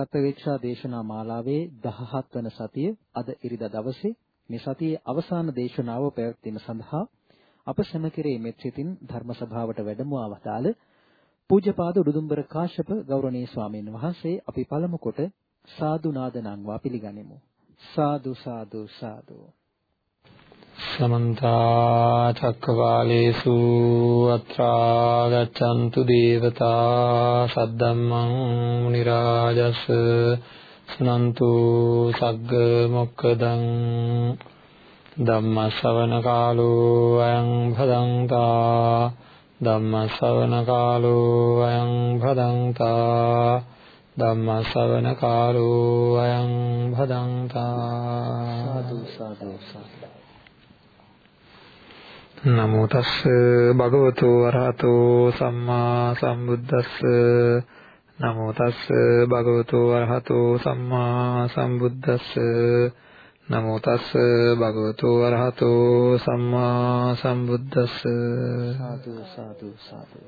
ප්‍රත්‍යවේක්ෂා දේශනා මාලාවේ 17 වන සතිය අද ඉරිදා දවසේ මේ සතියේ අවසාන දේශනාව පැවැත්වීම සඳහා අප සැම කෙරේ මෙත් සිතින් ධර්ම සභාවට වැඩමවා වදාළ පූජ්‍යපාද උඩුදුම්බර කාශ්‍යප ගෞරවනීය ස්වාමීන් වහන්සේ අපි පළමු කොට සාදු නාද නංවා පිළිගනිමු. සාදු සාදු සාදු සමන්ත චක්කවාලේසු අත්‍රා ගච්ඡන්තු දේවතා සද්දම්මං මුනි රාජස් සනන්තු සග්ග මොක්කදං ධම්ම ශ්‍රවණ කාලෝ අයං භදංතා ධම්ම ශ්‍රවණ කාලෝ අයං භදංතා ධම්ම ශ්‍රවණ කාලෝ අයං භදංතා සාදු සාදු සාදු. නමෝ තස්ස භගවතු වරහතෝ සම්මා සම්බුද්දස්ස. නමෝ තස්ස භගවතු වරහතෝ සම්මා සම්බුද්දස්ස. නමෝ තස්ස භගවතු වරහතෝ සම්මා සම්බුද්දස්ස. සාදු සාදු සාදු.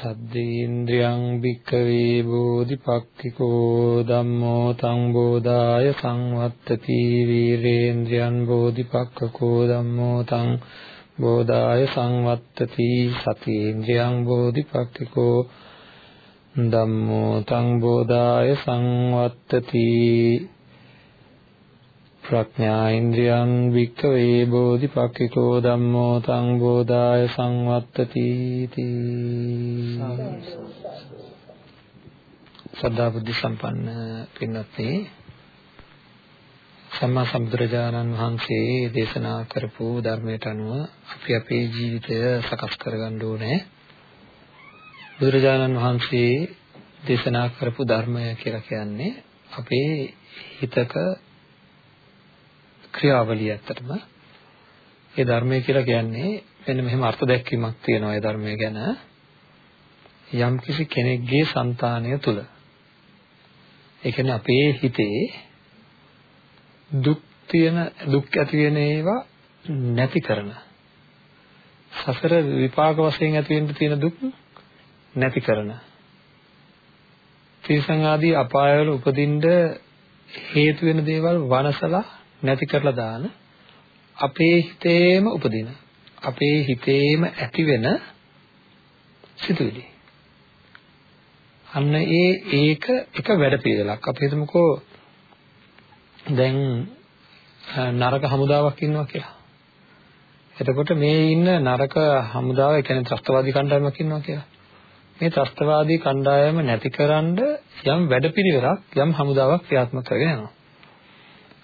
සද්දේන්ද්‍රයන් භික්කවේ බෝධිපක්ඛිකෝ ධම්මෝ තං බෝධාය සංවත්තති වීරේන්ද්‍රයන් බෝධිපක්ඛකෝ ධම්මෝ තං බෝධාය සංවත්තති සතේන්ද්‍රයන් බෝධිපක්ඛිකෝ ධම්මෝ තං බෝධාය සංවත්තති ප්‍රඥා ඉන්ද්‍රියං වික්ඛවේ බෝධිපක්ඛිකෝ ධම්මෝ තං බෝධාය සංවත්තති තී සදා බුද්ධ සම්පන්න පින්වත්නි සම්මා සම්බුදුරජාණන් වහන්සේ දේශනා කරපු ධර්මයට අනුව අපි අපේ ජීවිතය සකස් කරගන්න ඕනේ. බුදුරජාණන් වහන්සේ දේශනා කරපු ධර්මය කියලා කියන්නේ අපේ හිතක ක්‍රියාවලිය ඇත්තටම ඒ ධර්මය කියලා කියන්නේ මෙන්න මෙහෙම අර්ථ දැක්වීමක් තියෙනවා ඒ ධර්මය ගැන. යම්කිසි කෙනෙක්ගේ సంతානය තුල ඒ කියන්නේ අපේ හිතේ දුක් තියෙන දුක් ඇති වෙන ඒවා නැති කරන. සසර විපාක වශයෙන් ඇති වෙන්න තියෙන දුක් නැති කරන. තිරසං ආදී අපායවල උපදින්න හේතු වෙන දේවල් වනසලා නැති කරලා දාන අපේ හිතේම උපදින අපේ හිතේම ඇති වෙන සිතුවිලි. අන්න ඒ ඒක එක වැඩපිළිවෙලක් අපි හිතමුකෝ දැන් නරක හමුදාවක් ඉන්නවා කියලා. එතකොට මේ ඉන්න නරක හමුදාව ඒ කියන්නේ ත්‍ස්තවාදී කණ්ඩායමක් ඉන්නවා කියලා. මේ ත්‍ස්තවාදී කණ්ඩායම නැතිකරන්න යම් වැඩපිළිවෙලක් යම් හමුදාවක් ක්‍රියාත්මක කරගෙන යනවා.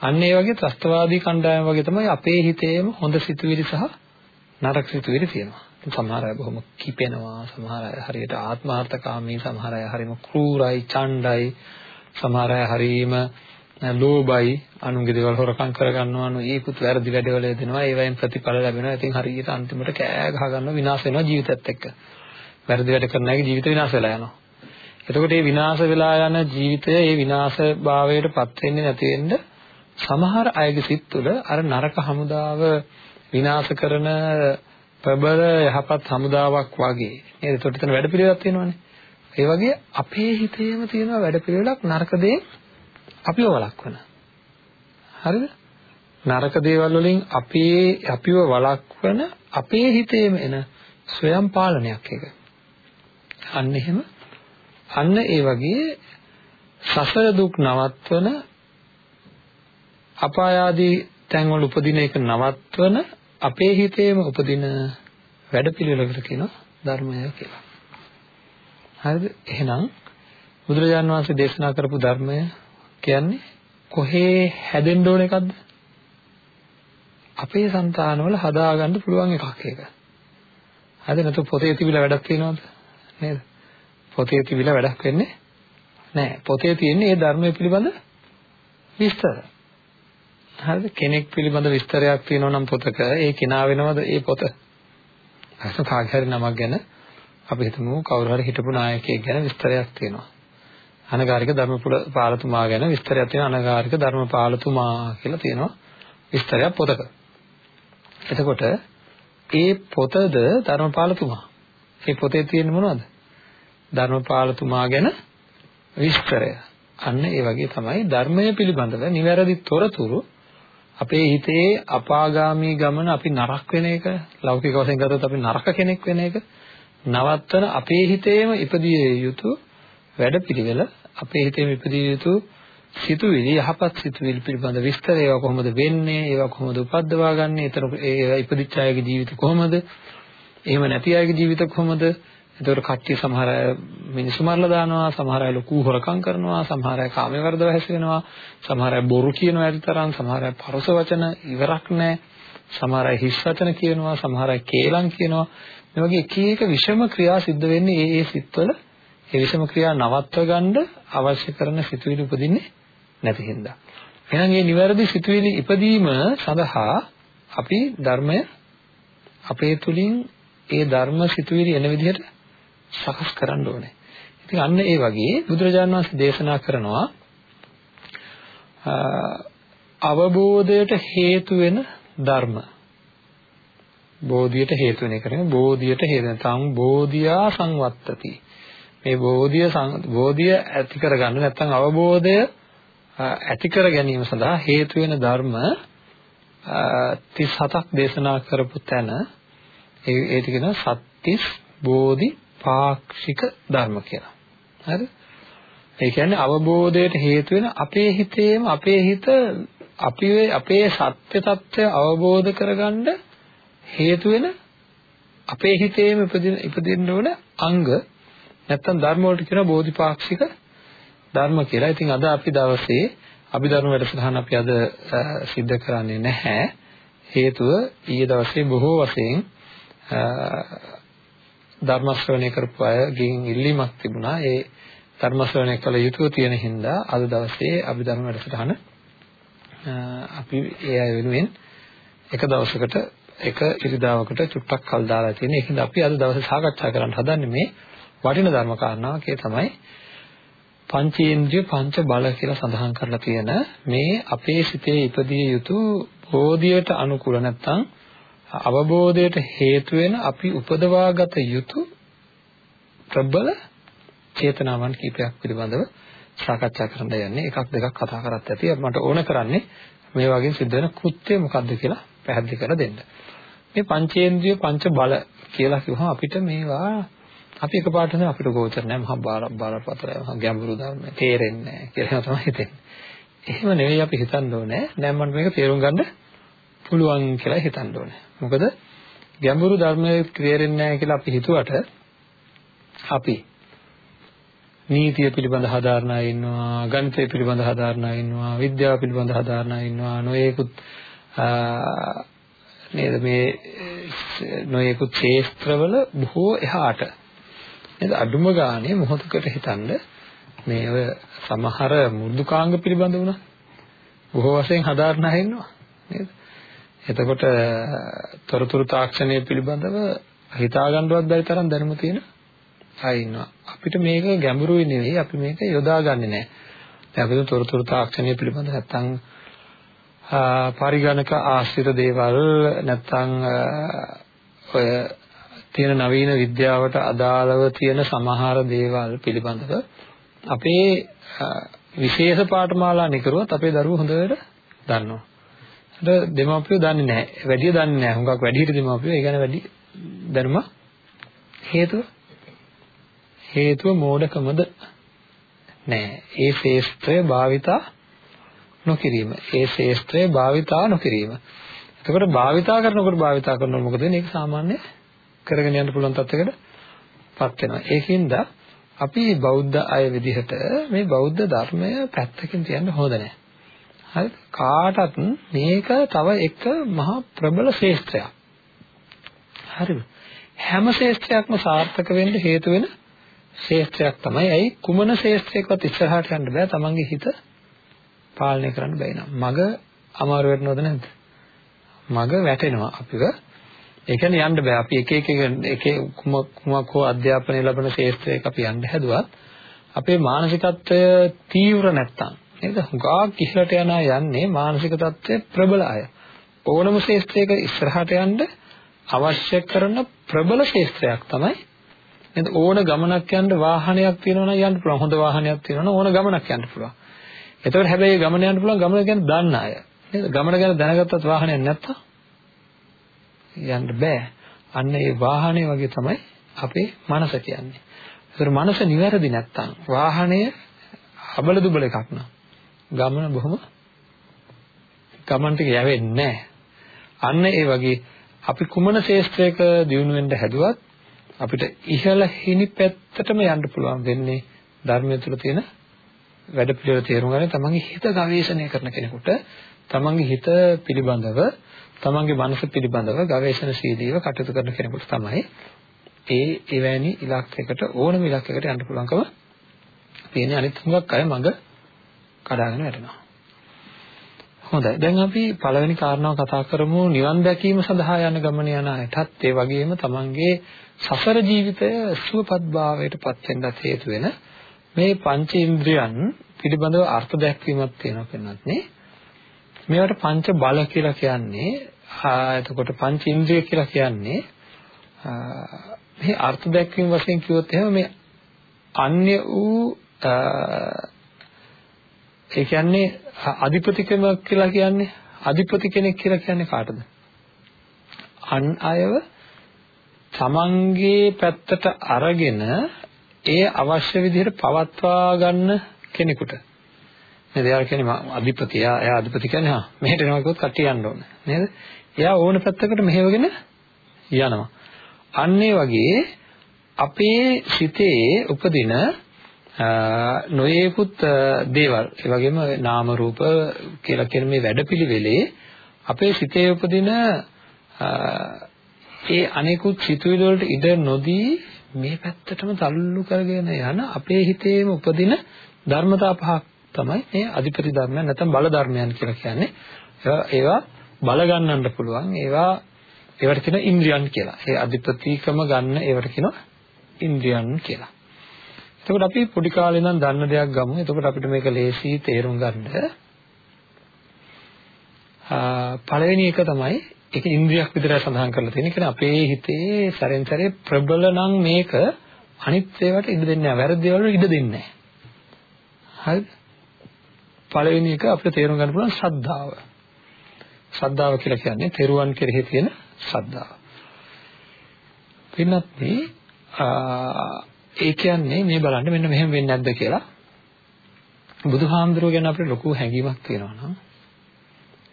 අන්න ඒ වගේ ත්‍ස්තවාදී කණ්ඩායම වගේ තමයි අපේ හිතේම හොඳ සිතුවිලි සහ නරක සිතුවිලි තියෙනවා. සමහර අය බොහොම කිපෙනවා, සමහර අය හරියට ආත්මార్థකාමී, සමහර අය හරිම ක්‍රූරයි, ඡණ්ඩයි, සමහර අය හරිම ලෝභයි, අනුන්ගේ දේවල් හොරකම් කරගන්නවා, නොයෙකුත් වැරදි වැඩවල යෙදෙනවා, ඒවයින් ප්‍රතිඵල ලැබෙනවා. ඉතින් හරියට අන්තිමට කෑ ගහ ගන්නවා විනාශ වෙනවා ජීවිතයත් එක්ක. වැරදි වැඩ කරන අයගේ ජීවිත විනාශ වෙලා යනවා. එතකොට මේ විනාශ වෙලා යන ජීවිතය, මේ විනාශ භාවයට පත් වෙන්නේ නැති වෙන්නේ සමහර අයගේ සිත් තුළ අර නරක හමුදාව විනාශ කරන ප්‍රබල යහපත් හමුදාවක් වගේ නේද? ඒකට එතන වැඩපිළිවෙලක් තියෙනවානේ. ඒ වගේ අපේ හිතේම තියෙන වැඩපිළිවෙලක් නරක දේ අපිව වළක්වන. හරිද? නරක දේවල් වලින් අපේ අපිව වළක්වන අපේ හිතේම එන ස්වයං පාලනයක් එක. අන්න එහෙම අන්න ඒ වගේ සසර දුක් නවත්වන අපාය ආදී තැන්වල උපදින එක නවත්වන අපේ හිතේම උපදින වැඩපිළිවෙලකට කියනවා ධර්මය කියලා. හරිද? එහෙනම් බුදුරජාණන් වහන්සේ දේශනා කරපු ධර්මය කියන්නේ කොහේ හැදෙන්න ඕන එකක්ද? අපේ సంతානවල හදාගන්න පුළුවන් එකක් ඒක. හරිද? නැතු පොතේ තිබිලා වැඩක් තියනවද? නේද? පොතේ තිබිලා වැඩක් වෙන්නේ නැහැ. පොතේ තියෙන්නේ ඒ ධර්මය පිළිබඳ විස්තර. හරිද? කෙනෙක් පිළිබඳ විස්තරයක් තියෙනවා නම් පොතක. ඒ කෙනා වෙනවද ඒ පොත? අස කාගේරි නමක් ගැන අපි හිතමු. කවුරු හරි හිටපු නායකයෙක් ගැන විස්තරයක් තියෙනවා. අනගාരിക ධර්මපුර පාලතුමා ගැන විස්තරයක් තියෙනවා. අනගාരിക ධර්මපාලතුමා කියලා තියෙනවා විස්තරයක් පොතක. එතකොට ඒ පොතද ධර්මපාලතුමා? ඒ පොතේ තියෙන්නේ මොනවද? ධර්මපාලතුමා ගැන විස්තරය. අන්න ඒ වගේ තමයි ධර්මය පිළිබඳව නිවැරදි තොරතුරු අපේ හිතේ අපාගාමී ගමන අපි නරක වෙන එක ලෞකික වශයෙන් ගත්තොත් අපි නරක කෙනෙක් වෙන එක නවත්තන අපේ හිතේම ඉපදිය යුතු වැඩපිළිවෙල අපේ හිතේම ඉපදිය යුතු සිතුවිලි යහපත් සිතුවිලි පිළිබඳ විස්තර ඒවා කොහොමද වෙන්නේ ඒවා කොහොමද උපද්දවා ගන්න එතන ඒ ඉපදිච්ච අයගේ ජීවිත කොහොමද එහෙම නැති අයගේ ජීවිත කොහොමද එතකොට කට්ටිය සමහර අය මිනිස්සු මරලා දානවා සමහර අය ලොකු හොරකම් කරනවා සමහර අය කාමයේ වර්ධව හැසිරෙනවා සමහර අය බොරු කියනවා ඇතිතරම් සමහර අය පරස වචන ඉවරක් නැහැ. සමහර අය හිස් වචන කියනවා සමහර අය කේලම් කියනවා. මේ වගේ එක එක විෂම ක්‍රියා සිද්ධ වෙන්නේ ඒ ඒ සිත්වල. ඒ විෂම ක්‍රියා නවත්ව ගන්න අවශ්‍ය කරන සිතුවිලි උපදින්නේ නැති හින්දා. එහෙනම් මේ නිවැරදි සිතුවිලි ඉපදීම සඳහා අපි ධර්මය අපේ තුලින් ඒ ධර්ම සිතුවිලි එන විදිහට සකස් කරන්න ඕනේ. ඉතින් අන්න ඒ වගේ බුදුරජාණන් වහන්සේ දේශනා කරනවා අවබෝධයට හේතු වෙන ධර්ම. බෝධියට හේතු වෙන එක නෙමෙයි බෝධියට හේතු වෙන. තං බෝධියා සංවත්තති. මේ බෝධිය බෝධිය ඇති කරගන්න නැත්නම් අවබෝධය ඇති කර ගැනීම සඳහා හේතු වෙන ධර්ම 37ක් දේශනා කරපු තැන ඒ ඒ ටිකන සත්‍තිස් බෝධි පාක්ෂික ධර්ම කියලා. හරිද? ඒ කියන්නේ අවබෝධයට හේතු වෙන අපේ හිතේම අපේ හිත අපි අපේ සත්‍ය తත්වය අවබෝධ කරගන්න හේතු වෙන අපේ හිතේම ඉපදින ඉපදින්න ඕන අංග නැත්තම් ධර්ම වලට කියන බෝධිපාක්ෂික ධර්ම කියලා. ඉතින් අද අපි දවසේ අභිධර්ම වැඩසටහන අපි අද සිද්ධ කරන්නේ නැහැ. හේතුව ඊයේ දවසේ බොහෝ වශයෙන් ධර්ම ශ්‍රවණය කරපු අයගෙන් ඉල්ලීමක් තිබුණා. ඒ ධර්ම ශ්‍රවණය කළ යුතුව තියෙන හින්දා අද දවසේ අභිධර්ම වැඩසටහන අපි ඒ අය වෙනුවෙන් එක දවසකට එක ඉරිදාවකට චුට්ටක් කල් දාලා තියෙන. ඒකින්ද අපි අද දවසේ සාකච්ඡා කරන්න හදන්නේ මේ වටින ධර්ම කාරණාවක් ඒ තමයි පංචේන්ද්‍රිය පංච බල කියලා සඳහන් කරලා තියෙන මේ අපේ සිතේ ඉපදිය යුතු බෝධියට අනුකූල නැත්නම් අවබෝධයට හේතු වෙන අපි උපදවාගත යුතු ප්‍රබල චේතනාවන් කීපයක් පිළිබඳව සාකච්ඡා කරන්න යන්නේ එකක් දෙකක් කතා කරත් ඇති මට ඕන කරන්නේ මේ වගේ සිද්ධ වෙන කෘත්‍ය මොකක්ද කියලා පැහැදිලි කරලා දෙන්න. මේ පංචේන්ද්‍රිය පංච බල කියලා කිව්වහම අපිට මේවා අපි එකපාරට නේද අපිට ගෝචර නැහැ මහා බාල බාලපතරය මහා ගැඹුරු ධර්ම තේරෙන්නේ නැහැ කියලා තමයි හිතෙන්නේ. එහෙම නෙවෙයි අපි හිතන්න ඕනේ. දැන් මම මේක තේරුම් ගන්න පුළුවන් කියලා හිතන්න ඕනේ. මොකද ගැඹුරු ධර්මයේ තේරෙන්නේ නැහැ කියලා අපි හිතුවට අපි නීතිය පිළිබඳ හදාරනා ඉන්නවා, ගණිතය පිළිබඳ හදාරනා ඉන්නවා, විද්‍යාව පිළිබඳ හදාරනා ඉන්නවා, නොයේකුත් නේද මේ නොයේකුත් ක්ෂේත්‍රවල බොහෝ එහාට. නේද? අඩුම ගානේ මොහොතකට හිතන්න මේ ඔය සමහර මෘදුකාංග පිළිබඳ වුණා. බොහෝ වශයෙන් හදාරනා ඉන්නවා. නේද? එතකොට තොරතුරු තාක්ෂණය පිළිබඳව හිතා ගන්නවත් බැරි තරම් දැනුම තියෙන අය ඉන්නවා. අපිට මේක ගැඹුරුයි නෙවෙයි අපි මේක යොදාගන්නේ නැහැ. දැන් අපි තොරතුරු තාක්ෂණය පිළිබඳව නැත්තම් පරිගණක ආශ්‍රිත දේවල් නැත්තම් ඔය තියෙන නවීන විද්‍යාවට අදාළව තියෙන සමහර දේවල් පිළිබඳව අපේ විශේෂ පාඨමාලා නිකරුවත් අපේ දරුවෝ හොඳට දන්නවා. දෙමාපියෝ දන්නේ නැහැ. වැඩිය දන්නේ නැහැ. හුඟක් වැඩිහිට දෙමාපියෝ ඒ ගැන වැඩි දැනුම හේතුව හේතුව මෝඩකමද නෑ. ඒ ශේස්ත්‍රය භාවිතා නොකිරීම. ඒ ශේස්ත්‍රය භාවිතා නොකිරීම. එතකොට භාවිතා කරනකොට භාවිතා කරනකොට මොකද වෙන්නේ? ඒක සාමාන්‍ය කරගෙන යන්න පුළුවන් තත්යකට පත් වෙනවා. ඒකින්ද අපි බෞද්ධ අය විදිහට මේ බෞද්ධ ධර්මය පැත්තකින් තියන්න හොඳ නැහැ. හරි? කාටත් මේක තව එක මහා ප්‍රබල ශේෂ්ත්‍රයක්. හරිද හැම ශේෂ්ත්‍රයක්ම සාර්ථක වෙන්න හේතු වෙන ශේෂ්ත්‍රයක් තමයි. ඇයි? කුමන ශේෂ්ත්‍රයකවත් ඉස්සරහට යන්න බෑ. තමන්ගේ හිත පාලනය කරන්න බැයි නම්. මග අමාරු වෙනවද නැද්ද? මග වැටෙනවා අපිව. ඒ කියන්නේ යන්න බෑ. අපි එක එක එක කුමක් කුමක් හෝ අධ්‍යාපනය ලැබෙන ශේෂ්ත්‍රයක අපි යන්න හැදුවත් අපේ මානසිකත්වය තීව්‍ර නැත්තම් නේද? හුඟක් ඉහළට යනා යන්නේ මානසික தත්ත්වයේ ප්‍රබල අය. ඕනම ශේෂ්ත්‍රයක ඉස්සරහට යන්න අවශ්‍ය කරන ප්‍රබල ශේත්‍රයක් තමයි. නේද ඕන ගමනක් යන්න වාහනයක් තියෙනවා නම් යන්න පුළුවන්. හොඳ වාහනයක් තියෙනවා නම් ඕන ගමනක් යන්න පුළුවන්. එතකොට හැබැයි ගමන යන්න පුළුවන් ගමන ගැන දන්න අය. නේද? ගමන ගැන දැනගත්තත් වාහනයක් නැත්තම් යන්න බෑ. අන්න ඒ වාහනේ වගේ තමයි අපේ මනස කියන්නේ. ඒතර මනස නිවැරදි නැත්තම් වාහනය අබල දුබල එකක් නා ගමන බොහොම ගමන් ටික යවෙන්නේ නැහැ. අන්න ඒ වගේ අපි කුමන ශේෂ්ත්‍රයක දියුණු වෙන්න හැදුවත් අපිට ඉහළ හිණි පැත්තටම යන්න පුළුවන් වෙන්නේ ධර්මය තුළ තියෙන වැඩ පිළිවෙල තේරුම් ගන්න තමන්ගේ හිත ගවේෂණය කරන කෙනෙකුට තමන්ගේ හිත පිළිබඳව තමන්ගේ මනස පිළිබඳව ගවේෂණශීලීව කටයුතු කරන කෙනෙකුට තමයි ඒ එවැනි ඉලක්කයකට ඕනම ඉලක්කයකට යන්න පුළුවන්කම තියෙන අනිත් හුඟක් අය මඟ කඩාගෙන වැටෙනවා හොඳයි. දැන් අපි පළවෙනි කාරණාව කතා කරමු නිවන් දැකීම සඳහා යන ගමන යන අයටත් ඒ වගේම තමන්ගේ සසර ජීවිතය සුවපත් භාවයට පත් වෙන්නත් හේතු වෙන මේ පංච ඉන්ද්‍රියන් පිළිබඳව අර්ථ දැක්වීමක් තියෙනවා පෙන්වත් නේ. මේවට පංච බල කියලා කියන්නේ එතකොට පංච ඉන්ද්‍රිය කියලා කියන්නේ මේ අර්ථ දැක්වීම වශයෙන් කිව්වොත් එහෙම මේ අන්‍ය වූ ඒ කියන්නේ අධිපතිකම කියලා කියන්නේ අධිපති කෙනෙක් කියලා කියන්නේ කාටද? අන් අයව තමන්ගේ පැත්තට අරගෙන ඒ අවශ්‍ය විදිහට පවත්වා ගන්න කෙනෙකුට. නේද? එයා කියන්නේ අධිපති. එයා එයා අධිපති කියන්නේ හා මෙහෙට එනවා කිව්වොත් කට්ටිය යන්න ඕන. නේද? එයා ඕන පැත්තකට මෙහෙවගෙන යනවා. අන්න වගේ අපේ සිතේ උපදින නොයේකුත් දේවල් ඒ වගේම නාම රූප කියලා කියන මේ වැඩපිළිවෙලේ අපේ සිතේ උපදින ඒ අනෙකුත් සිතුවිලි වලට ඉඩ නොදී මේ පැත්තටම තල්ලු කරගෙන යන අපේ හිතේම උපදින ධර්මතා පහක් තමයි මේ අධිපති ධර්මයන් නැත්නම් බල ධර්මයන් කියලා කියන්නේ. ඒවා බල ගන්නන්න පුළුවන්. ඒවා ඒවට කියන ඉන්ද්‍රියන් කියලා. ඒ අධිපතිකම ගන්න ඒවට කියනවා ඉන්ද්‍රියන් කියලා. එතකොට අපි පොඩි කාලේ ඉඳන් දන්න දෙයක් ගමු. එතකොට අපිට මේක ලේසි තේරුම් ගන්න. පළවෙනි එක තමයි ඒක ඉන්ද්‍රියක් විතරයි සඳහන් කරලා තියෙන්නේ. කියන්නේ අපේ හිතේ සැරෙන් සැරේ ප්‍රබල නම් මේක අනිත් ඒවාට ඉඩ දෙන්නේ නැහැ. වැරදි දේවල් ඉඩ දෙන්නේ නැහැ. හරිද? පළවෙනි එක අපිට තේරුම් ගන්න පුළුවන් ශ්‍රද්ධාව. ශ්‍රද්ධාව කියලා කියන්නේ තෙරුවන් කෙරෙහි තියෙන ශ්‍රද්ධාව. පින්නත් මේ ඒ කියන්නේ මේ බලන්න මෙන්න මෙහෙම වෙන්නේ නැද්ද කියලා. බුදුහාමුදුරුවෝ ගැන අපිට ලොකු හැඟීමක් තියෙනවා නම්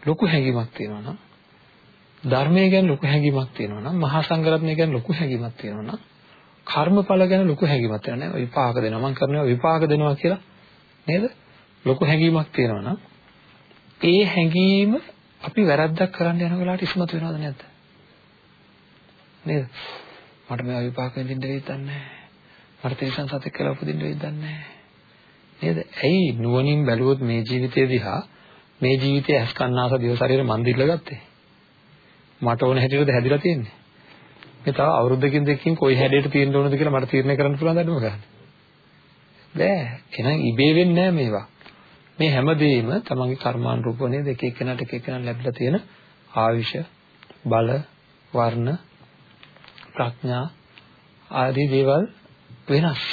ලොකු හැඟීමක් තියෙනවා නම් ධර්මය ගැන ලොකු හැඟීමක් තියෙනවා නම් මහා සංඝරත්නය ගැන ලොකු හැඟීමක් තියෙනවා නම් කර්මඵල ගැන ලොකු හැඟීමක් තියෙනවා නේද? විපාක දෙනවා මම කරනවා විපාක දෙනවා කියලා නේද? ලොකු හැඟීමක් තියෙනවා නම් ඒ හැඟීම අපි වැරද්දක් කරන්න යන වෙලාවට ඉස්මතු වෙනවද නැද්ද? නේද? මට මේ විපාක දෙන්න වෙයිද නැහැ. මට තිරසන් සතෙක් කියලා උපදින්න වෙයිද දන්නේ නේද? ඇයි නුවණින් බැලුවොත් මේ ජීවිතය දිහා මේ ජීවිතයේ ඇස් කන්නාස දිව ශරීර මන් දිල්ල ගත්තේ. මට ඕන හැටියටද හැදිලා තියෙන්නේ. මේ තව අවුරුද්දකින් දෙකකින් කොයි හැඩයට තියෙන්න ඕනද කියලා මට තීරණය කරන්න පුළුවන් දඩම ගන්න. බෑ. එහෙනම් ඉබේ වෙන්නේ නැහැ මේවා. මේ හැමදේම තමන්ගේ කර්මානුරූපව නේද එක එක්කෙනාට එක එක්කෙනා ලැබිලා තියෙන ආයුෂ, බල, වර්ණ, ප්‍රඥා ආදී දේවල් වෙනස්.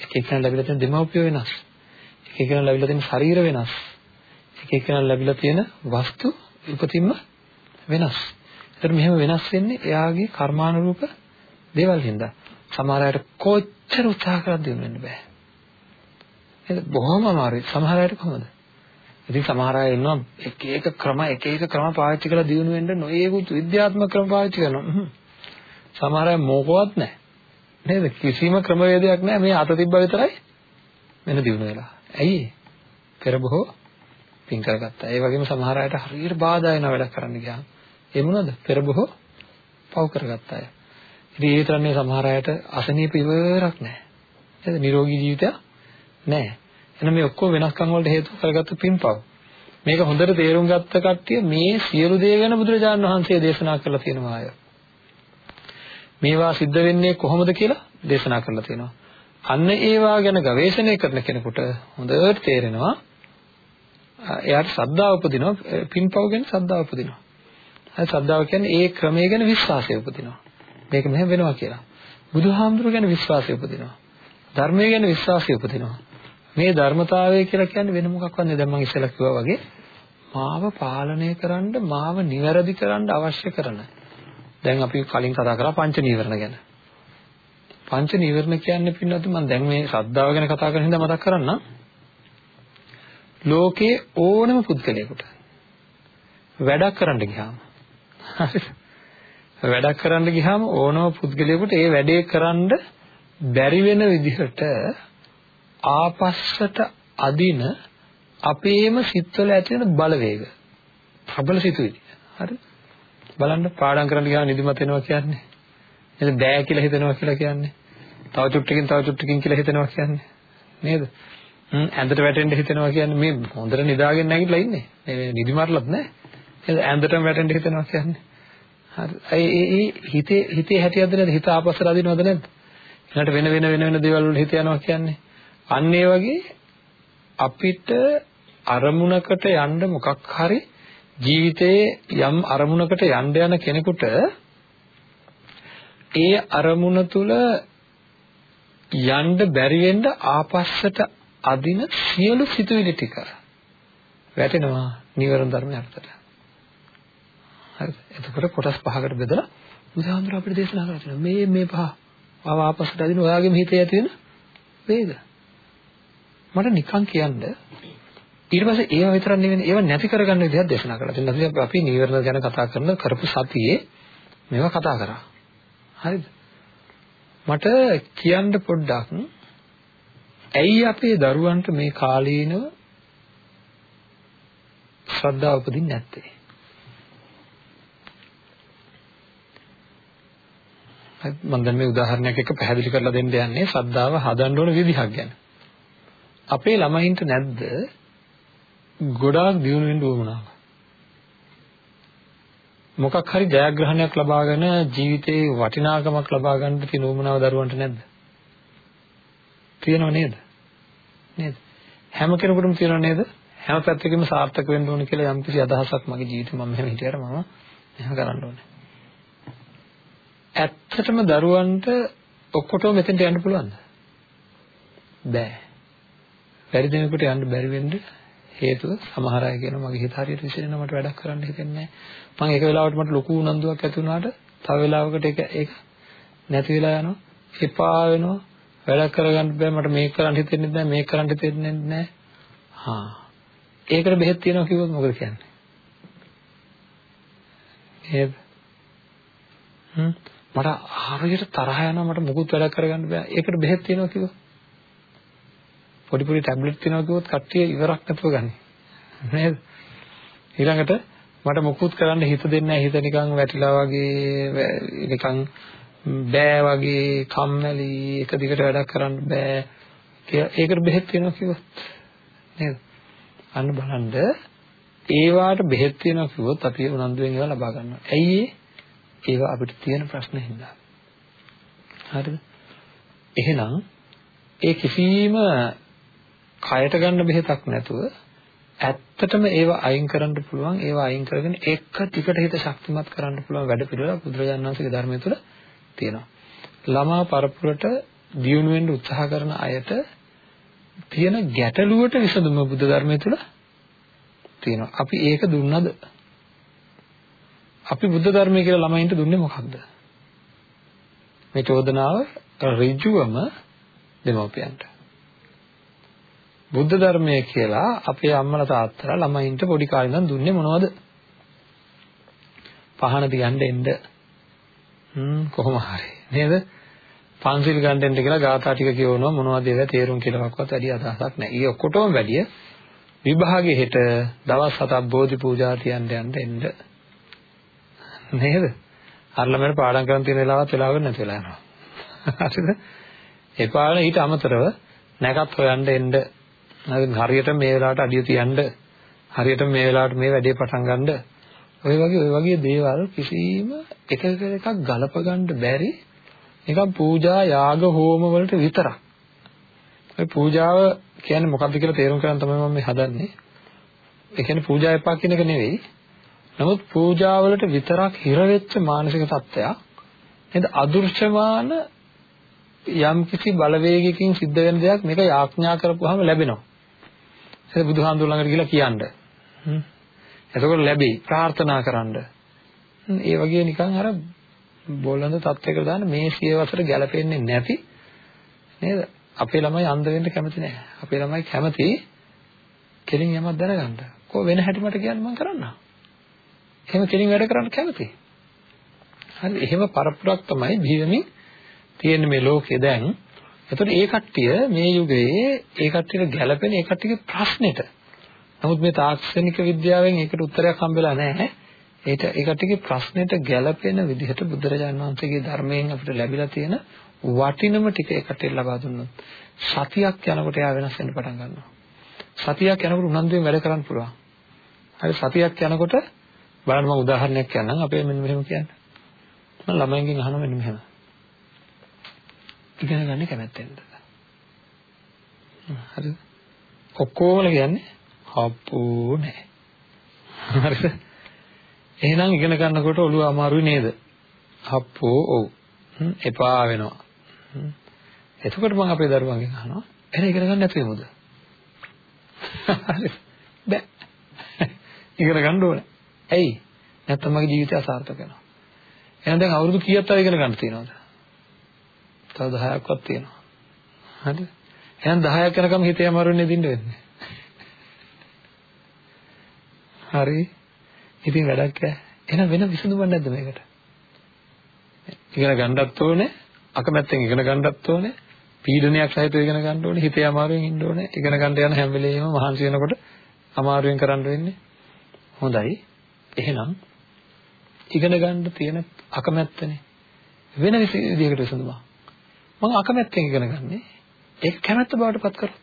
එක එකන ලැබිලා තියෙන දෙමව්පිය වෙනස්. එක එකන ලැබිලා තියෙන ශරීර වෙනස්. එක එකන ලැබිලා තියෙන වස්තු උපතින්ම වෙනස්. ඒතර මෙහෙම වෙනස් වෙන්නේ එයාගේ කර්මානුරූප දේවල් හින්දා. සමහර අයට කොච්චර උත්සාහ කරත් දිනු වෙන්න බෑ. ඒක බොහොම අමාරුයි. සමහර අයට කොහොමද? ඉතින් සමහර අය ඉන්නවා එක එක ක්‍රම එක එක ක්‍රම පාවිච්චි කරලා දිනු වෙන්න නොයේකුත් විද්‍යාත්මක ක්‍රම පාවිච්චි කරනවා. සමහර අය මොකවත් නැහැ. නේද? කිසිම ක්‍රමවේදයක් නැහැ මේ අත තිබ්බා විතරයි වෙන දිනු වෙලා. ඇයි? පෙර බොහෝ පින් කරගත්තා. ඒ වගේම සමහර අයට හරියට බාධා වෙන වැඩක් කරන්න ගියාම ඒ මොනවද? පෙර බොහෝ පව් කරගත්තා අය. ඉතින් ඒ තරන්නේ සමහර අයට අසනීප ඉවරක් නැහැ. නේද? නිරෝගී ජීවිතයක් නැහැ. එහෙනම් මේ ඔක්කොම වෙනස්කම් වලට හේතු කරගත්ත පින්පව්. මේක හොඳට තේරුම් ගත්ත කට්ටිය මේ සියලු දේ ගැන බුදුරජාණන් වහන්සේ දේශනා කරලා තියෙනවා අය. මේවා සිද්ධ වෙන්නේ කොහොමද කියලා දේශනා කරලා තියෙනවා. අන්න ඒවා ගැන ගවේෂණය කරන කෙනෙකුට හොඳට තේරෙනවා එයාට ශ්‍රද්ධාව උපදිනවා පින්පව් ගැන ශ්‍රද්ධාව උපදිනවා. හරි ශ්‍රද්ධාව කියන්නේ ඒ ක්‍රමය ගැන විශ්වාසය උපදිනවා. මේක මෙහෙම වෙනවා කියලා. බුදුහාමුදුරුවෝ ගැන විශ්වාසය උපදිනවා. ධර්මය ගැන විශ්වාසය උපදිනවා. මේ ධර්මතාවය කියලා කියන්නේ වෙන මොකක්වත් නෙවෙයි. දැන් මම ඉස්සෙල්ලා කිව්වා වගේ මාව පාලනය කරන්න, මාව නිවැරදි කරන්න අවශ්‍ය කරන. දැන් අපි කලින් කතා කරා පංච නීවරණ ගැන. පංච නීවරණ කියන්නේ පින්නත් මම දැන් මේ ශ්‍රද්ධාව ගැන කතා කරන හින්දා මතක් කරන්නම්. ලෝකේ ඕනම පුද්ගලයෙකුට වැඩක් කරන්න ගියාම හරිද? වැඩක් කරන්න ගියාම ඕනම පුද්ගලයෙකුට ඒ වැඩේ කරන්න බැරි වෙන විදිහට ආපස්සට අදින අපේම සිත්වල ඇති වෙන බලවේග ප්‍රබල සිතුවිලි හරි බලන්න පාඩම් කරන්න ගියාම නිදිමත වෙනවා කියන්නේ. නේද? බෑ කියලා හිතනවා කියලා කියන්නේ. තව චුට්ටකින් තව චුට්ටකින් කියලා හිතනවා කියන්නේ. නේද? ඇඳට වැටෙන්න හිතෙනවා කියන්නේ මේ හොඳට නිදාගෙන නැගිටලා ඉන්නේ. මේ නිදි මරලත් නෑ. නේද? ඇඳටම වැටෙන්න හිතෙනවා කියන්නේ. හරි. ඒ හිතේ හිතේ හැටියක්ද නැද්ද? හිත ආපස්සට අදිනවද නැද්ද? ඊළඟට වෙන වෙන වෙන වෙන දේවල් වල හිත යනවා කියන්නේ. අන්න ඒ වගේ අපිට අරමුණකට යන්න මොකක් හරි ජීවිතයේ යම් අරමුණකට යන්න යන කෙනෙකුට ඒ අරමුණ තුල යන්න බැරි වෙන්න ආපස්සට අදින සියලු සිතුවිලි ටික වැටෙනවා නිවරණ ධර්ම යටතට. හරිද? එතකොට කොටස් පහකට බෙදලා බුදුහාමුදුර අපිට දේශනා කරලා තියෙනවා. මේ මේ පහ ආව ආපස්සට අදින ඔයාගේම හිතේ ඇති වෙන වේග. මට නිකන් කියන්න ඊට පස්සේ ඒව විතරක් නෙවෙයි ඒව නැති කරගන්න විදිහක් දේශනා කරලා තියෙනවා. අපි නීවරණ ගැන කතා කරන කරපු සතියේ මේවා කතා කරා. හරිද? මට කියන්න පොඩ්ඩක් ඇයි අපේ දරුවන්ට මේ කාලීනව ශ්‍රද්ධාව උපදින්නේ නැත්තේ? මම දැන් මේ උදාහරණයක් එක්ක පැහැදිලි කරලා දෙන්න යන්නේ ශ්‍රද්ධාව හදන්න ඕන විදිහක් ගැන. අපේ ළමයින්ට නැද්ද ගොඩාක් දියුණු වෙන්න උවමනාව? මොකක් හරි ජයග්‍රහණයක් ලබාගෙන ජීවිතේ වටිනාකමක් ලබා ගන්න තියෙන උවමනාව දරුවන්ට නැද්ද? තියෙනව නේද? නේද? හැම කෙනෙකුටම තියෙනව නේද? හැම පැත්තකම සාර්ථක වෙන්න ඕන කියලා යම්කිසි අදහසක් මගේ ජීවිතේ මම මෙහෙම හිටියට මම මෙහෙම කරන්න ඕනේ. ඇත්තටම දරුවන්ට ඔක්කොටම මෙතෙන්ට යන්න පුළුවන්ද? බෑ. බැරි දෙනෙකුට යන්න බැරි වෙන්න හේතුව සමහර අය කියනවා මගේ හිත හරියට විසිරෙනවා මට වැඩක් කරන්න හිතෙන්නේ නැහැ. මම එක වෙලාවකට මට ලොකු උනන්දුවක් ඇති වුණාට තව වෙලාවකට ඒක ඒක නැති වෙලා යනවා. එපා වෙනවා. වැඩක් කරගන්න බෑ මට මේක කරන්න හිතෙන්නේ නැහැ මේක කරන්න හිතෙන්නේ නැහැ. හා. ඒකට බෙහෙත් තියනවා කිව්වොත් මොකද කියන්නේ? නේද? හ්ම් මට හරියට තරහ යනවා මට මොකුත් වැඩක් කරගන්න බෑ. ඒකට බෙහෙත් තියනවා කිව්වොත්. පොඩි පොඩි ටැබ්ලට් තියනවා කිව්වොත් කට්ටිය ඉවරක් නැතුව ගන්න. නේද? ඊළඟට මට මොකුත් කරන්න හිත දෙන්නේ නැහැ. හිත නිකන් වැටිලා වගේ නිකන් බෑ වගේ කම්මැලි එක දිගට වැඩක් කරන්න බෑ. ඒකට බෙහෙත් තියනවා කිව්වොත්. නේද? අන්න බලන්න ඒ වාට බෙහෙත් තියනවා කිව්වොත් අපි උනන්දුවෙන් ඒවා ලබා ගන්නවා. ඇයි ඒ? ඒවා අපිට තියෙන ප්‍රශ්න හින්දා. හරිද? එහෙනම් ඒ කිසිම කයට ගන්න බෙහෙතක් නැතුව ඇත්තටම ඒවා අයින් කරන්න පුළුවන් ඒවා අයින් කරගෙන එක ටිකට හිත ශක්තිමත් කරන්න පුළුවන් වැඩ පිළිවෙල බුදුරජාණන් වහන්සේගේ ධර්මය තුළ තියෙනවා. ළමා පරපුරට දියුණු වෙන්න උත්සාහ කරන අයට තියෙන ගැටලුවට විසඳුම බුද්ධ ධර්මය තුළ තියෙනවා. අපි ඒක දුන්නද? අපි බුද්ධ ධර්මය කියලා ළමයින්ට දුන්නේ මොකක්ද? මේ චෝදනාව ඍජුවම දෙමව්පියන්ට. බුද්ධ ධර්මය කියලා අපේ අම්මලා තාත්තලා ළමයින්ට පොඩි කාලේ ඉඳන් දුන්නේ මොනවද? පහන තියන්න එන්න. හ්ම් කොහොම හරි නේද? පන්සිල් ගන්න එන්න කියලා ගාථා ටික කියවනවා මොනවද ඒවා තේරුම් කියලාවත් වැඩි අදහසක් නැහැ. ඊ ඔක්කොටම වැඩිය විභාගයේ හෙට දවස් හතක් බෝධි පූජා තියන්න යන්න එන්න. නේද? අර ළමයට පාඩම් කරන් තියෙන වෙලාවත් වෙලාවකට නැති වෙලා යනවා. හරිද? ඒ පාඩම ඊට අමතරව නැකත් හොයන්න එන්න හරියට මේ වෙලාවට අඩිය තියන්න හරියට මේ වෙලාවට මේ වැඩේ පටන් ගන්න ඔය වගේ ඔය වගේ දේවල් කිසිම එක එක එකක් ගලප ගන්න බැරි නිකන් පූජා යාග හෝම වලට විතරක්. ඔය පූජාව කියන්නේ මොකක්ද කියලා තේරුම් ගන්න තමයි මම මේ හදන්නේ. ඒ කියන්නේ පූජා එපා කියන එක නෙවෙයි. නමුත් පූජාවලට විතරක් හිර වෙච්ච මානසික තත්ත්වයක් නේද අදෘශ්‍යමාන යම් කිසි බලවේගයකින් සිද්ධ වෙන දෙයක් මේක යාඥා කරපුවාම ලැබෙනවා. ඒක බුදුහාමුදුර ළඟට ගිහිල්ලා කියන්න. එතකොට ලැබෙයි ප්‍රාර්ථනා කරන්න. ඒ වගේ නිකන් අර බොළඳ තත්යකට දාන්න මේ සියවසට ගැලපෙන්නේ නැති නේද? අපේ ළමයි අන්ධ වෙන්න කැමති නැහැ. අපේ ළමයි කැමති කෙලින් යමක් දැනගන්න. කො වෙන හැටි මට කියන්න මම කරන්නම්. එහෙම කෙලින් වැඩ කරන්න කැමතියි. හරි එහෙම පරපුරක් තමයි බිහිවෙමින් තියෙන මේ ලෝකේ දැන්. එතකොට ඒ කට්ටිය මේ යුගයේ ඒ කට්ටියට ගැළපෙන ඒ කට්ටියගේ ප්‍රශ්නෙට. නමුත් මේ තාක්ෂණික විද්‍යාවෙන් ඒකට උත්තරයක් හම්බෙලා නැහැ. ඒට ඒ කට්ටියගේ ප්‍රශ්නෙට ගැළපෙන විදිහට බුදුරජාණන් වහන්සේගේ ධර්මයෙන් අපිට ලැබිලා තියෙන වටිනම ටික ඒකට ලබා දුන්නොත් සතියක් යනකොට එයා වෙනස් වෙන්න පටන් ගන්නවා. සතියක් යනකොට උනන්දුවෙන් වැඩ කරන්න පුළුවන්. හරි සතියක් යනකොට බලන්න මම උදාහරණයක් කියන්නම් අපේ මෙන්න මෙහෙම කියන්නේ. මම ළමයින්ගෙන් අහනවා මෙන්න මෙහෙම. ඉගෙන ගන්න කැමැත්තෙන්ද? හරිද? ඔක්කොම කියන්නේ අප්පෝ නෑ. හරිද? එහෙනම් ඉගෙන ගන්නකොට ඔළුව අමාරුයි නේද? අප්පෝ ඔව්. එපා වෙනවා. එතකොට මම අපේ දරුවන්ගෙන් අහනවා එහෙනම් ඉගෙන ගන්න නැතුව එමුද? හරි. බෑ. ඉගෙන ගන්න ඕනේ. ඇයි? නැත්තම් මගේ ජීවිතය අසාර්ථක වෙනවා. එහෙනම් දැන් අවුරුදු කීයක් තව ඉගෙන ගන්න තියෙනවද? තව 10ක්වත් තියෙනවා. හරිද? එහෙනම් 10ක් යනකම් හිතේ අමාරුනේ දින්න වෙන්නේ. හරි. ඉතින් වැඩක් නැහැ. එහෙනම් වෙන විසඳුමක් නැද්ද මේකට? ඉගෙන ගන්නත් ඕනේ, අකමැත්තෙන් ඉගෙන ගන්නත් ඕනේ, පීඩනයක් සහිතව ඉගෙන ගන්න ඕනේ, හිතේ අමාරුවෙන් ඉන්න ඕනේ. ඉගෙන ගන්න යන හැම වෙලෙම මහන්සි වෙනකොට අමාරුවෙන් කරන්න වෙන්නේ. හොඳයි. එහෙනම් ඉගෙන ගන්න තියෙන අකමැත්තනේ. වෙන විදිහකට විසඳුමක්. මම අකමැත්තෙන් ඉගෙන ගන්නේ. ඒක කැමැත්ත බවට පත් කරොත්.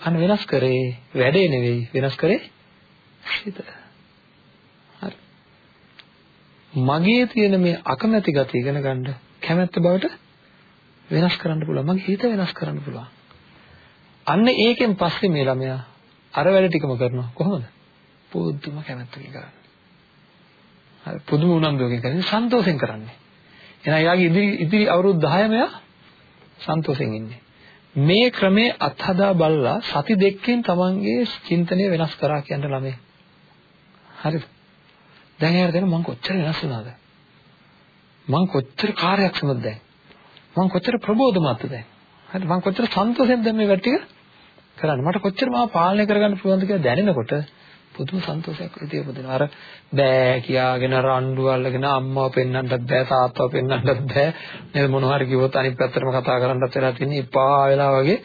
අන්න වෙනස් කරේ වැඩේ නෙවෙයි වෙනස් කරේ හිත. හරි. මගේ තියෙන මේ අකමැති ගතිය ඉගෙන ගන්න කැමැත්ත බවට වෙනස් කරන්න පුළුවන්. මගේ හිත වෙනස් කරන්න පුළුවන්. අන්න ඒකෙන් පස්සේ මේ ළමයා අර වැඩ ටිකම කරනවා. කොහොමද? පුදුම කැමැත්තකින් කරන්නේ. හරි පුදුම උනන්දුවකින් කරන්නේ සන්තෝෂෙන් කරන්නේ. එහෙනම් යාගේ ඉදිරි ඉදිරි අවුරුදු 10 මෙයා සන්තෝෂෙන් ඉන්නේ. මේ ක්‍රමේ අත්හදා බලලා සති දෙකකින් තමන්ගේ චින්තනය වෙනස් කරා කියන ළමයි. හරිද? දැන් එයාට දැන මං කොච්චර වෙනස් වුණාද? මං කොච්චර කාර්යක්ෂමද දැන්? මං කොච්චර ප්‍රබෝධමත්ද දැන්? හරි මං කොච්චර සන්තෝෂෙන්ද මේ වැඩ ටික කරන්නේ? මට කොච්චර මාව පාලනය කරගන්න පුළුවන්ද කියලා දැනෙනකොට පුදුම සන්තෝෂයක් විදිය උපදිනවා. අර බෑ කියාගෙන රණ්ඩු අල්ලගෙන අම්මව පෙන්වන්නත් බෑ තාත්තව පෙන්වන්නත් බෑ. නේද මොනවා හරි කිව්වොත් අනිත් පැත්තටම කතා කරන්නත් වෙලා තින්නේ එපා වෙලා වගේ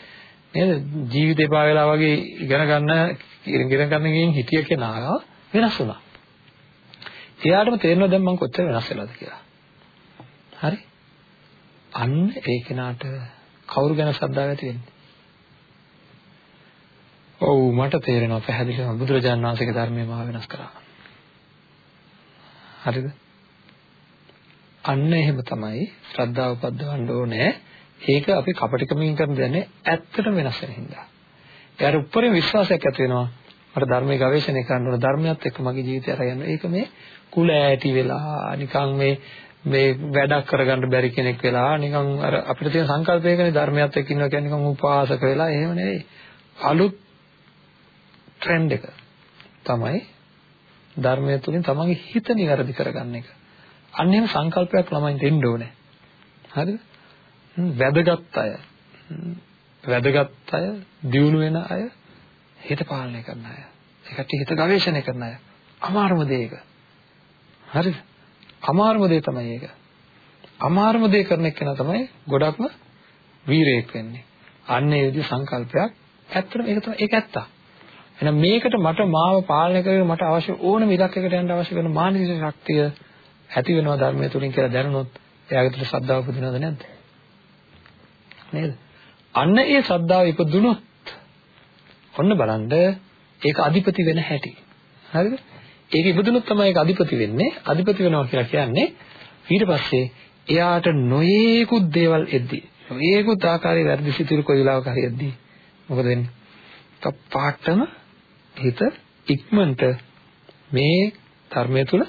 නේද ජීවිතේ එපා වෙලා වගේ ඉගෙන ගන්න ඉගෙන ගන්නකින් හිටිය කෙනා වෙනස් වුණා. එයාටම තේරෙනවා දැන් මම කොච්චර වෙනස් වෙලාද කියලා. හරි? අන්න ඒ කෙනාට කවුරු ගැන ශ්‍රද්ධාව ඇති වෙන්නේ? ඔව් මට තේරෙනවා පැහැදිලිවම බුදුරජාණන් වහන්සේගේ ධර්මය මාව වෙනස් කරා. හරිද? අන්න එහෙම තමයි ශ්‍රද්ධාව උපද්දවන්න ඕනේ. ඒක අපි කපටිකමින් කරන දෙන්නේ ඇත්තටම වෙනස් වෙන හින්දා. ඒකට උඩරින් විශ්වාසයක් ඇති වෙනවා. මට ධර්මයේ ගවේෂණය කරන්න ඕන ධර්මයත් එක්ක මගේ ජීවිතය අරගෙන ඒක මේ කුල ඇටි වෙලා නිකන් මේ මේ වැඩක් කරගන්න බැරි කෙනෙක් වෙලා නිකන් අර අපිට තියෙන සංකල්පයකනේ ධර්මයත් එක්ක ඉන්නවා කියන්නේ නිකන් උපාසක වෙලා එහෙම නෙවෙයි අලුත් ට්‍රෙන්ඩ් එක තමයි ධර්මය තුලින් තමන්ගේ හිත નિවරදි කරගන්න එක. අන්න එහෙම සංකල්පයක් ළමයින්ට එන්න ඕනේ. හරිද? වැදගත් අය වැදගත් අය දියුණු වෙන අය හිත පාලනය කරන අය. ඒකට හිත ගවේෂණය කරන අය. අමාරුම දේ ඒක. හරිද? අමාරුම දේ තමයි ඒක. අමාරුම දේ කරන එක තමයි ගොඩක්ම වීරයෙක් වෙන්නේ. අන්න ඒ විදිහ සංකල්පයක් ඇත්තටම ඒක තමයි ඒක ඇත්ත. එහෙනම් මේකට මට මාව පාලනය කරගෙන මට අවශ්‍ය ඕනම ඉලක්කයකට යන්න අවශ්‍ය වෙන මානසික ශක්තිය ඇති වෙනවා ධර්මය තුලින් කියලා දැනුනොත් එයාගේ තුළ ශ්‍රද්ධාව උපදිනවද නැද්ද? නේද? අන්න ඒ ශ්‍රද්ධාව ඉපදුනොත් ඔන්න බලන්න ඒක අධිපති වෙන හැටි. හරිද? ඒක ඉපදුනොත් තමයි ඒක අධිපති වෙන්නේ. අධිපති වෙනවා කියලා කියන්නේ ඊට පස්සේ එයාට නොයේකුත් දේවල් එද්දී නොයේකුත් ආකාරයේ වැඩි සිතුරු කොයි වෙලාවක හරි එද්දී මොකද වෙන්නේ? තප්පාටම හිත ඉක්මනට මේ ධර්මය තුල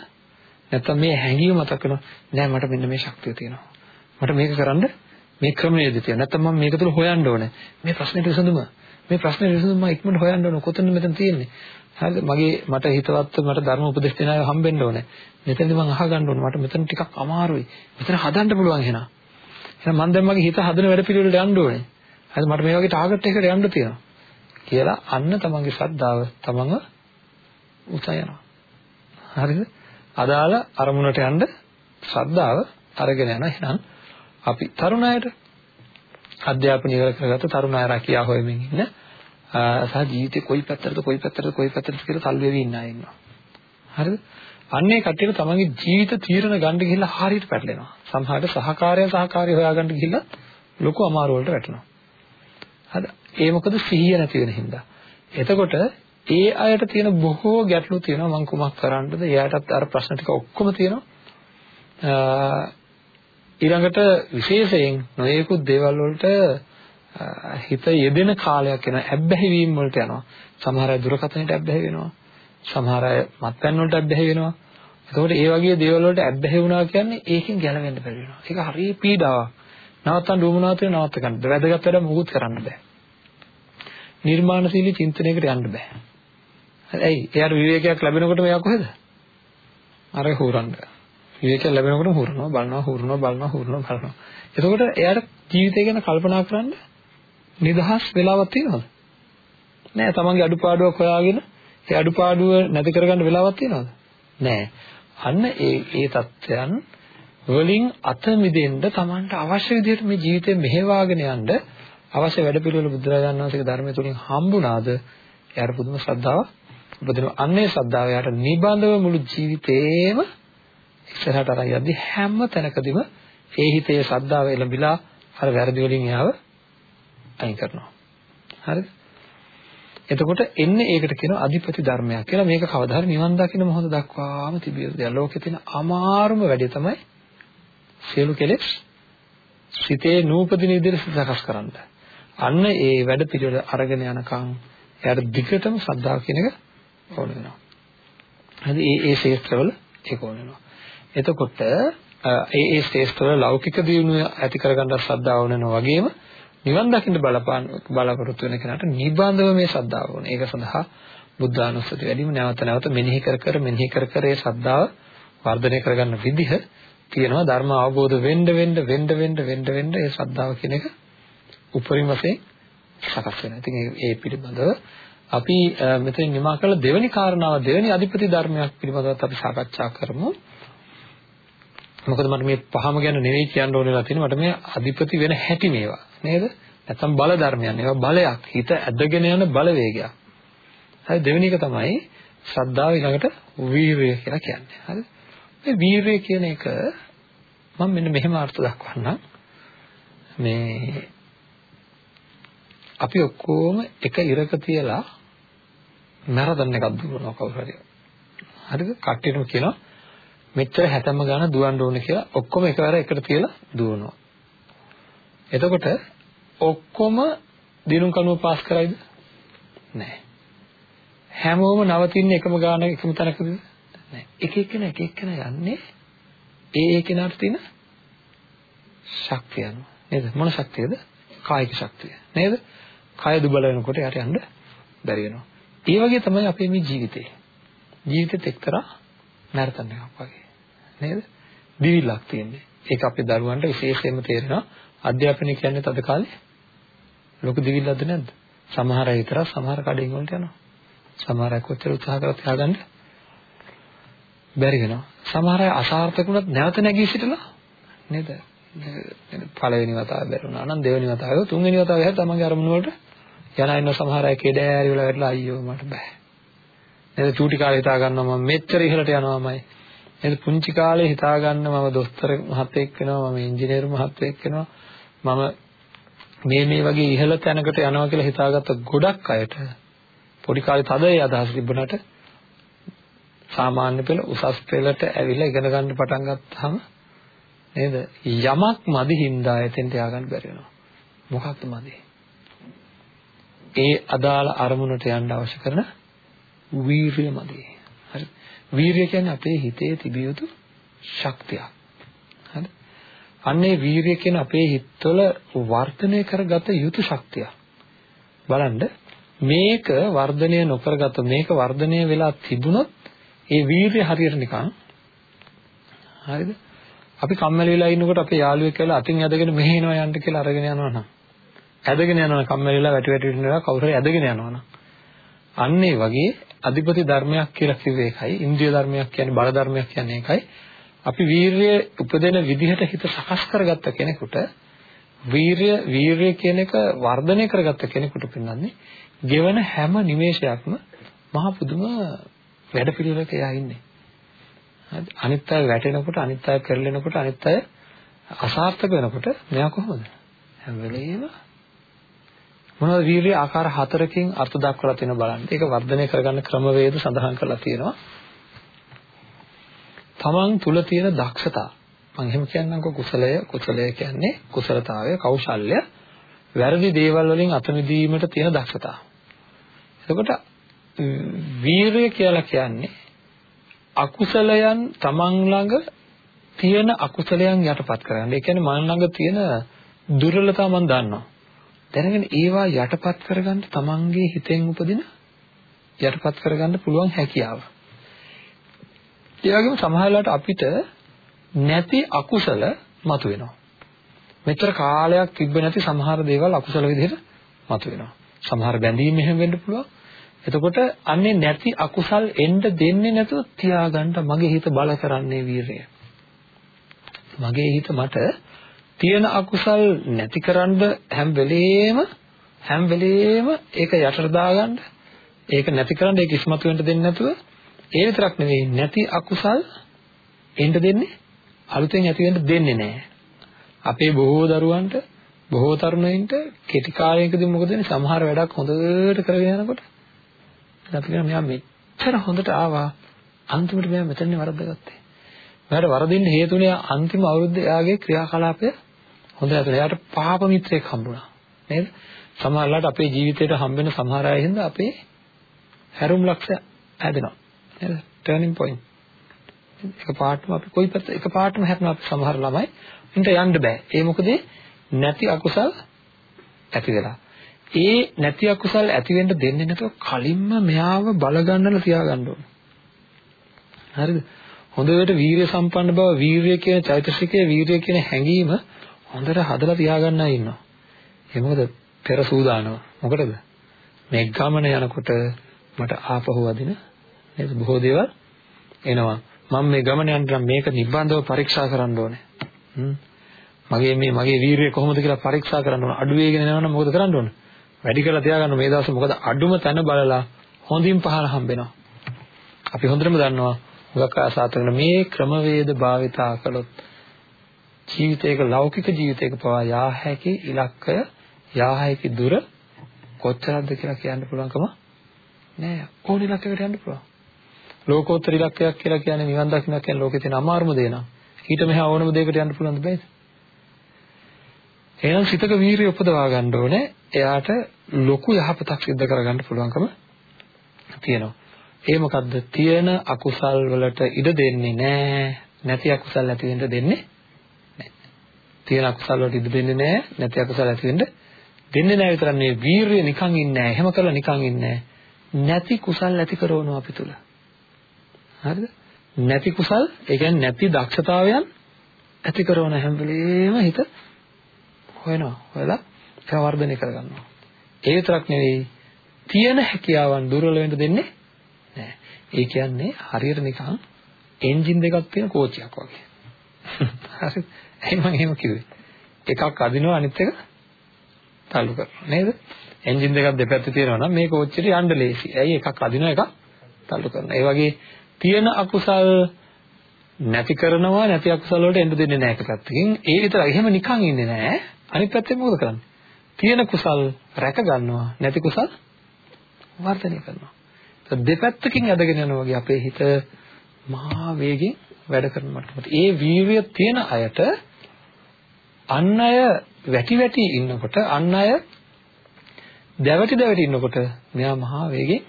නැත්තම් මේ හැඟීම මතක් වෙනවා නෑ මට මෙන්න මේ ශක්තිය තියෙනවා. මට මේක කරන්න මේ ක්‍රමයේදී තියෙනවා. නැත්තම් මම මේක තුල හොයන්න ඕනේ. මේ ප්‍රශ්නෙට විසඳුම. මේ ප්‍රශ්නෙට විසඳුම මම ඉක්මනට හොයන්න ඕනේ. කොතනද මෙතන තියෙන්නේ? හරිද? මගේ මට හිතවත් මට ධර්ම උපදෙස් දෙන අය හම්බෙන්න ඕනේ. මෙතනදී මම අහගන්න ඕනේ. මට මෙතන ටිකක් අමාරුයි. මෙතන හදන්න පුළුවන් එහෙනම්. එහෙනම් මම දැන් මගේ හිත හදන වැඩ පිළිවෙලට යන්න ඕනේ. හරිද? මට මේ වගේ ටාගට් එකකට යන්න තියෙනවා. කියලා අන්න තමන්ගේ ශ්‍රද්ධාව තමන්ව උසයනවා. හරිද? අදාළ අරමුණට යන්න ශ්‍රද්ධාව අරගෙන යනවා. එහෙනම් අපි තරුණ අයට අධ්‍යාපනය ඉවර කරගත්ත තරුණ අය රැකියාව හොයමින් ඉන්න සහ ජීවිතේ කොයි පැත්තටද කොයි පැත්තටද කොයි පැත්තටද කියලා තල් වෙවි ඉන්න අය ඉන්නවා. හරිද? අන්නේ කට්ටියට තමන්ගේ ජීවිත තීරණ ගන්න ගිහිල්ලා හරියට පැටලෙනවා. සමහරට සහකාරය සහකාරය හොයාගන්න ගිහිල්ලා ලොකු අමාරු වලට වැටෙනවා. හරිද? ඒ මොකද සිහිය නැති වෙන හින්දා. එතකොට ඒ අයට තියෙන බොහෝ ගැටලු තියෙනවා මම කුමක් කරන්නද? එයාටත් අර ප්‍රශ්න ටික ඔක්කොම තියෙනවා. ඊළඟට විශේෂයෙන් නොයෙකුත් දේවල් වලට හිත යෙදෙන කාලයක් එනවා. ඇබ්බැහි වීම වලට යනවා. සමහර අය දුරකථනයට ඇබ්බැහි වෙනවා. සමහර අය මත්පැන් වලට ඇබ්බැහි වෙනවා. එතකොට ඒ වගේ දේවල් වලට ඇබ්බැහි වුණා කියන්නේ ඒකෙන් ගැලවෙන්න බැරි වෙනවා. ඒක හරිය පීඩාවක්. නවත්තන්න උවමනාතේ නවත්ත ගන්න. වැදගත් වැඩ මොකුත් කරන්න බෑ. නිර්මාණශීලී චින්තනයකට යන්න බෑ. ඇයි? එයාට විවේකයක් ලැබෙනකොට මෙයා කොහෙද? අර හුරන්න. විවේකයක් ලැබෙනකොට හුරනවා, බලනවා, හුරනවා, බලනවා, හුරනවා, බලනවා. එතකොට එයාට ජීවිතය ගැන කල්පනා කරන්න නිදහස් වෙලාවක් තියෙනවද? නෑ. තමන්ගේ අඩුපාඩුවක් හොයාගෙන ඒ අඩුපාඩුව නැති කරගන්න වෙලාවක් තියෙනවද? නෑ. අන්න ඒ ඒ தත්ත්වයන් වලින් අත මිදෙන්න තමන්ට අවශ්‍ය විදිහට මේ ජීවිතය මෙහෙවාගෙන යන්න අවශ්‍ය වැඩපිළිවෙල බුදුරජාණන් වහන්සේගේ ධර්මය තුලින් හම්බුණාද? එයාට පුදුම ශ්‍රද්ධාවක් උපදිනවා. අන්නේ ශ්‍රද්ධාව එයාට නිබඳව මුළු ජීවිතේම ඉස්සරහට අරන් යද්දි හැම තැනකදීම ඒ හිතේ ශ්‍රද්ධාව එළඹිලා අර වැරදි වලින් එයාව අයින් කරනවා. හරිද? එතකොට එන්නේ ඒකට කියනවා අධිපති ධර්මයක් කියලා. මේක කවදා හරි නිවන් දකින්න මොහොත දක්වාම තිබිය යුතු දෙයක්. ලෝකේ තියෙන අමාරුම වැඩේ තමයි සියලු කෙලෙස් සිතේ නූපදින විදිහට සකස් කරන්න. අන්න ඒ වැඩ පිළිවෙල අරගෙන යනකම් එයාට දිගටම ශ්‍රද්ධාව කියන එක ඕන වෙනවා. හරි ඒ ඒ ශේත්‍රවල ඒක ඕන වෙනවා. එතකොට ඒ ඒ ශේත්‍රවල ලෞකික දියුණුව ඇති කරගන්න ශ්‍රද්ධාව ඕන වෙනවා වගේම නිවන් දකින්න බලපාන බලාපොරොත්තු වෙන කෙනාට නිබඳව මේ ශ්‍රද්ධාව ඕන. ඒක සඳහා බුද්ධානුස්සති වැඩිම නැවත නැවත මෙනෙහි කර කර මෙනෙහි කර කර ඒ ශ්‍රද්ධාව වර්ධනය කරගන්න විදිහ තියෙනවා ධර්ම අවබෝධ වෙන්න වෙන්න වෙන්න වෙන්න වෙන්න වෙන්න ඒ ශ්‍රද්ධාව කියන එක උපරිම වශයෙන් සකස් වෙනවා. ඉතින් ඒ පිළිබඳව අපි මෙතන නිමා කළ දෙවෙනි කාරණාව දෙවෙනි අධිපති ධර්මයක් පිළිබඳවත් අපි සාකච්ඡා කරමු. මොකද මට මේ පහම ගැන නෙවෙයි කියන්න ඕනෙලා තියෙන්නේ මට මේ අධිපති වෙන හැටි මේවා නේද? නැත්තම් බල ධර්මයන්. ඒවා බලයක්. හිත ඇදගෙන යන බලවේගයක්. හරි දෙවෙනි එක තමයි ශ්‍රද්ධාව ඊළඟට වීරිය කියලා කියන්නේ. හරි? මේ වීරිය කියන එක මම මෙන්න මෙහෙම අර්ථ දක්වන්නම්. මේ අපි ඔක්කොම එක ඉරක තියලා මැරතන් එකක් දුවනවා කවුරු හරි. හරිද? කට්ටියටම කියනවා මෙච්චර හැතැම්ම ගන්න දුවන්න ඕනේ කියලා ඔක්කොම එකවර එකට තියලා දුවනවා. එතකොට ඔක්කොම දිනුම් කනුව පාස් කරයිද? නැහැ. හැමෝම නවතින්නේ එකම ගාන එකම තැනකද? නැහැ. එක එක්කෙනා එක එක්කෙනා යන්නේ ඒ ඒ කෙනාට තියෙන ශක්තිය අනුව. නේද? මොන ශක්තියද? කායික ශක්තිය. නේද? කය දුබල වෙනකොට යට යන්න බැරි වෙනවා. ඒ වගේ තමයි අපේ මේ ජීවිතේ. ජීවිතෙත් එක්තරා මැරතන් එකක් වගේ. නේද? දිවිලක් තියෙන්නේ. ඒක අපේ දරුවන්ට විශේෂයෙන්ම තේරෙනවා. අධ්‍යාපනය කියන්නේ තද කාලේ ලොකු දිවිල්ලක්ද නැද්ද? සමහර අය විතරක් සමහර කඩින් වලට යනවා. සමහර අය කොච්චර උත්සාහ කරත් හදාගන්න බැරි වෙනවා. සමහර අය අසාර්ථකුණත් නැවත නැගී සිටලා නේද? පළවෙනි වතාව බැරුණා නම් දෙවෙනි වතාවේ තුන්වෙනි වතාවේ හැර තමන්ගේ අරමුණ වලට යන ඉන්න සමහර අය කේඩෑරි වල වැටලා අයියෝ මට බෑ. නේද චූටි කාලේ හිතා ගන්නවා මම මෙච්චර ඉහළට යනවාමයි. නේද පුංචි කාලේ හිතා ගන්න මම දොස්තර මහත්තයෙක් වෙනවා මම ඉංජිනේරු මහත්තයෙක් වෙනවා මම මේ මේ වගේ ඉහළ තැනකට යනවා කියලා හිතාගත්ත ගොඩක් අයට පොඩි කාලේ තද ඒ අදහස් තිබුණාට සාමාන්‍ය පෙළ උසස් පෙළට ඇවිල්ලා ඉගෙන ගන්න පටන් ගත්තාම නේද යමක් මදි හින්දා එතෙන්ට ය아가න්න බැරි වෙනවා මොකක්ද මදි ඒ අදාළ අරමුණට යන්න අවශ්‍ය කරන වීරිය මදි. හරි. වීරිය කියන්නේ අපේ හිතේ තිබිය යුතු ශක්තියක්. හරි. අන්නේ වීරිය කියන අපේ හිතවල වර්ධනය කරගත යුතු ශක්තියක්. බලන්න මේක වර්ධනය නොකරගත මේක වර්ධනය වෙලා තිබුණොත් ඒ වීරිය හරියට නිකන් හරිද? අපි කම්මැලි වෙලා ඉන්නකොට අපේ යාළුවෙක් කියලා අතින් ඇදගෙන මෙහෙ එනවා යන්න කියලා අරගෙන යනවා නම් ඇදගෙන යනවා කම්මැලි වෙලා වැටි වැටි ඉන්නවා කවුරු හරි ඇදගෙන යනවා නම්. අන්න ඒ වගේ අධිපති ධර්මයක් කියලා කිව්වේ ඒකයි ඉන්ද්‍රිය ධර්මයක් කියන්නේ බල ධර්මයක් කියන්නේ ඒකයි. අපි වීරිය උපදින විදිහට හිත සකස් කරගත්ත කෙනෙකුට වීරිය වීරිය කියන එක වර්ධනය කරගත්ත කෙනෙකුට පින්නන්නේ ගෙවන හැම නිමේෂයක්ම මහ පුදුම වැඩ පිළිවෙලක එයා ඉන්නේ. හරි? අනිත් අය වැටෙනකොට අනිත් අය පෙරලෙනකොට අනිත් අය අසාර්ථක වෙනකොට මෙයා කොහොමද? හැම වෙලෙම මොනවද වීර්ය ආකාර හතරකින් අර්ථ දක්වලා තියෙන බලන්න. ඒක වර්ධනය කරගන්න ක්‍රමවේද සඳහන් කරලා තියෙනවා. තමන් තුල තියෙන දක්ෂතා. මම එහෙම කියන්නම්කො කුසලය කුසලය කියන්නේ කුසලතාවය කෞශල්‍ය වැරදි දේවල් වලින් අත මිදීමට තියෙන දක්ෂතාව. එතකොට වීරය කියලා කියන්නේ අකුසලයන් තමන් ළඟ තියෙන අකුසලයන් යටපත් කරගන්න. ඒ කියන්නේ මන ළඟ තියෙන දුර්වලතාව මම දන්නවා. දැනගෙන ඒවා යටපත් කරගන්න තමන්ගේ හිතෙන් උපදින යටපත් කරගන්න පුළුවන් හැකියාව. ඒ වගේම සමහර වෙලාවට අපිට නැති අකුසල මතුවෙනවා. මෙතර කාලයක් තිබ්බ නැති සමහර දේවල් අකුසල විදිහට මතුවෙනවා. සමහර බැඳීම් එහෙම වෙන්න පුළුවන්. එතකොට අන්නේ නැති අකුසල් එන්න දෙන්නේ නැතුව තියාගන්න මගේ හිත බල කරන්නේ වීරය. මගේ හිත මට තියෙන අකුසල් නැතිකරන්න හැම වෙලේම හැම වෙලේම ඒක යටට දාගන්න ඒක නැතිකරන්න ඒක ඉස්මතු වෙන්න දෙන්නේ නැතුව ඒ විතරක් නෙවෙයි නැති අකුසල් එන්න දෙන්නේ අලුතෙන් ඇති වෙන්න දෙන්නේ නැහැ. අපේ බොහෝ දරුවන්ට බොහෝ තරුණයින්ට කෙටි කාලයකදී මොකද වෙන්නේ සමහර වැඩක් හොඳට කරගෙන යනකොට අපි කියන මෙයා මෙච්චර හොඳට ආවා අන්තිමට මෙයා මෙතනනේ වරද්දගත්තේ. මෙයාට වරදින්න හේතුනේ අන්තිම අවුරුද්දේ එයාගේ ක්‍රියාකලාපය හොඳ නැතුව එයාට පාප මිත්‍රයෙක් හම්බුණා. නේද? සමහරවිට අපේ ජීවිතේට හම්බෙන සමහර අය හින්දා අපේ හැරුම් ලක්ෂ්‍ය හැදෙනවා. නේද? Turning point. එක පාටම අපි කොයි පැත්ත එක පාටම හැරෙනවා අපි සමහර ළමයි. ඉන්ට යන්න බෑ. ඒ මොකද නැති අකුසල් ඇති වෙලා. ඒ නැති අකුසල් ඇති වෙන්න දෙන්නේ නැතුව කලින්ම මෙයාව බල ගන්නලා තියාගන්න ඕනේ. හරිද? හොඳට වීරිය සම්පන්න බව වීරිය කියන චෛතසිකයේ වීරිය කියන හැඟීම හොඳට හදලා තියාගන්න ඉන්නවා. ඒ මොකද පෙර සූදානම. මොකටද? මේ ගමන යනකොට මට ආපහු වදින නේද බොහෝ දේවල් එනවා. මම මේ ගමන යන්න මේක නිබ්බන්ධව පරීක්ෂා කරන්න ඕනේ. මගේ මේ මගේ වීරිය කොහොමද කියලා පරීක්ෂා කරන්න ඕන. අඩු වේගෙන යනවනම් මොකද කරන්න ඕන? වැඩි කරලා තියාගන්න මේ දවස්වල මොකද අඩුම තැන බලලා හොඳින් පහළ හම්බෙනවා. අපි හොඳටම දන්නවා හුඟක් ආසාතන මේ ක්‍රමවේද භාවිතා කළොත් ජීවිතයක ලෞකික ජීවිතයක පවා යා හැකි ඉලක්කය යා හැකි දුර කොච්චරද කියලා කියන්න පුළුවන්කම නෑ. ඕන ඉලක්කයකට යන්න පුළුවන්. ලෝකෝත්තර ඉලක්කයක් කියලා කියන්නේ නිවන් දකින්න කියන ලෝකේ තියෙන අමාරුම දේ නම්. ඊට මෙහා ඕනම දෙයකට යන්න පුළුවන් බෑද? එහෙනම් සිතක වීරිය උපදවා ගන්න ඕනේ. එයාට ලොකු යහපතක් සිද්ධ කරගන්න පුළුවන්කම තියෙනවා. ඒ මොකද්ද? තියෙන අකුසල් වලට ඉඩ දෙන්නේ නැහැ නැති අකුසල් ඇති වෙන්න දෙන්නේ තියෙන අකුසල වලට ඉඩ දෙන්නේ නැහැ නැති අකුසල ඇති වෙන්න දෙන්නේ නැහැ විතරක් නෙවෙයි වීරිය නිකන් ඉන්නේ නැහැ එහෙම කරලා නිකන් ඉන්නේ නැති කුසල් ඇති කරනවා අපි තුල. හරිද? නැති කුසල් ඒ කියන්නේ නැති දක්ෂතාවයන් ඇති කරන හැම වෙලේම හිත හොයනවා හොයලා ඒක වර්ධනය කරගන්නවා. ඒ විතරක් නෙවෙයි තියෙන හැකියාවන් දුර්වල වෙන්න දෙන්නේ නැහැ ඒ කියන්නේ හරියට නිකන් එන්ජින් දෙකක් තියෙන කෝච්චියක් වගේ හරිද ඇයි මම එහෙම කිව්වේ? එකක් අදිනවා අනිත් එක තල්ලු කරනවා නේද? එන්ජින් දෙකක් දෙපැත්තේ තියෙනවා නම් මේ කෝච්චියට යන්න ලේසි. ඇයි එකක් අදිනවා එකක් තල්ලු කරනවා. ඒ වගේ තියෙන අකුසල් නැති කරනවා නැති අකුසල වලට එන්න දෙන්නේ නැහැ එක පැත්තකින්. ඒ විතරයි. එහෙම නිකන් ඉන්නේ නැහැ. අනිත් පැත්තෙන් මොකද කරන්නේ? තියෙන කුසල් රැක ගන්නවා නැති කුසල් වර්ධනය කරනවා. දෙපැත්තකින් ඇදගෙන යනවා වගේ අපේ හිත මහා වේගෙන් වැඩ කරන මට්ටමට. ඒ වීර්යය තියෙන අයට අන් අය වැටි වැටි ඉන්නකොට අන් අය දැවටි දැවටි ඉන්නකොට මෙයා මහා වේගෙන්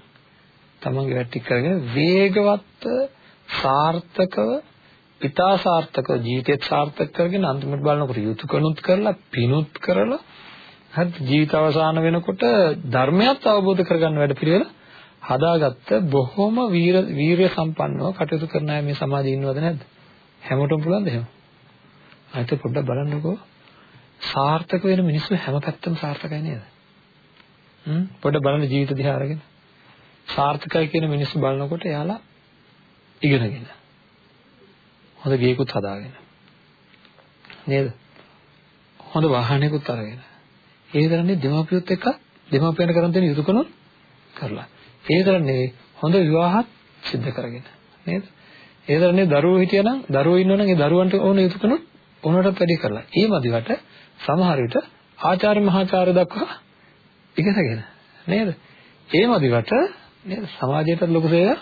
තමන්ගේ වැඩ ටික කරගෙන වේගවත් සාර්ථකව පිතා සාර්ථකව ජීවිතයත් සාර්ථක කරගෙන අන්තිමට බලනකොට යුතුයකනුත් කරලා පිනුත් කරලා හරි ජීවිත අවසාන වෙනකොට ධර්මයක් අවබෝධ කරගන්න වැඩ පිළිවෙල හදාගත්ත බොහොම වීර වීරිය සම්පන්නව කටයුතු කරන අය මේ සමාජයේ ඉන්නවද නැද්ද? හැමෝටම පුළුවන්ද එහෙම? අයිත පොඩ්ඩක් බලන්නකෝ. සාර්ථක වෙන මිනිස්සු හැම පැත්තම සාර්ථකයි නේද? හ්ම්? පොඩ්ඩක් බලන්න ජීවිත දිහා අරගෙන. සාර්ථකයි කියන මිනිස්සු බලනකොට එයාලා ඉගෙනගෙන හොඳ ගේකුත් හදාගෙන. නේද? හොඳ වාහනයකුත් අරගෙන. ඒ තරන්නේ දෙමාපියොත් එක්ක දෙමාපියන්ට කරන් දෙන යුතුයකනොත් කරලා. ඒ තරම් නෙවෙයි. හොඳ විවාහත් සිද්ධ කරගෙන. නේද? ඒ තරන්නේ දරුවෝ හිටියනම් දරුවෝ ඉන්නවනම් ඒ දරුවන්ට ඕන යුතුයකනොත් ඕනටත් වැඩි කරලා. ඒ මදිවට සමහර විට ආචාර්ය මහාචාර්ය දක්වා ඉගෙනගෙන. නේද? ඒ මදිවට නේද? සමාජයට ලොකු සේවයක්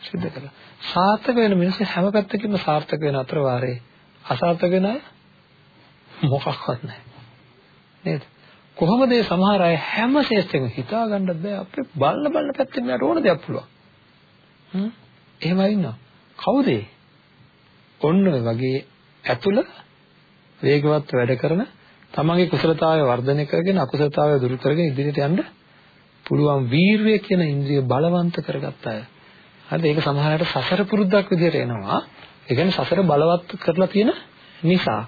සිද්ධ කරලා. සාර්ථක වෙන මිනිස්සු හැම පැත්තකින්ම සාර්ථක වෙන අතර වාරේ අසාර්ථක වෙන අය මොකක්වත් නැහැ. නේද? කොහොමද මේ සමහර අය හැම ශේෂ්ඨෙම හිතා ගන්නත් බෑ අපේ බලන බලන පැත්තෙන් මට ඕන දෙයක් පුළුවන් හ්ම් එහෙම ඉන්නවා කවුද ඔන්න ඔය වගේ ඇතුළ වේගවත් වැඩ කරන තමන්ගේ කුසලතාවය වර්ධනය කරගෙන අකුසලතාවය දුරු කරගෙන ඉදිරියට යන්න පුළුවන් වීරිය කියන ඉන්ද්‍රිය බලවන්ත කරගත්ත අය. හරිද? ඒක සමහරවිට සසර පුරුද්දක් විදිහට එනවා. ඒ කියන්නේ සසර බලවත් කරලා තියෙන නිසා.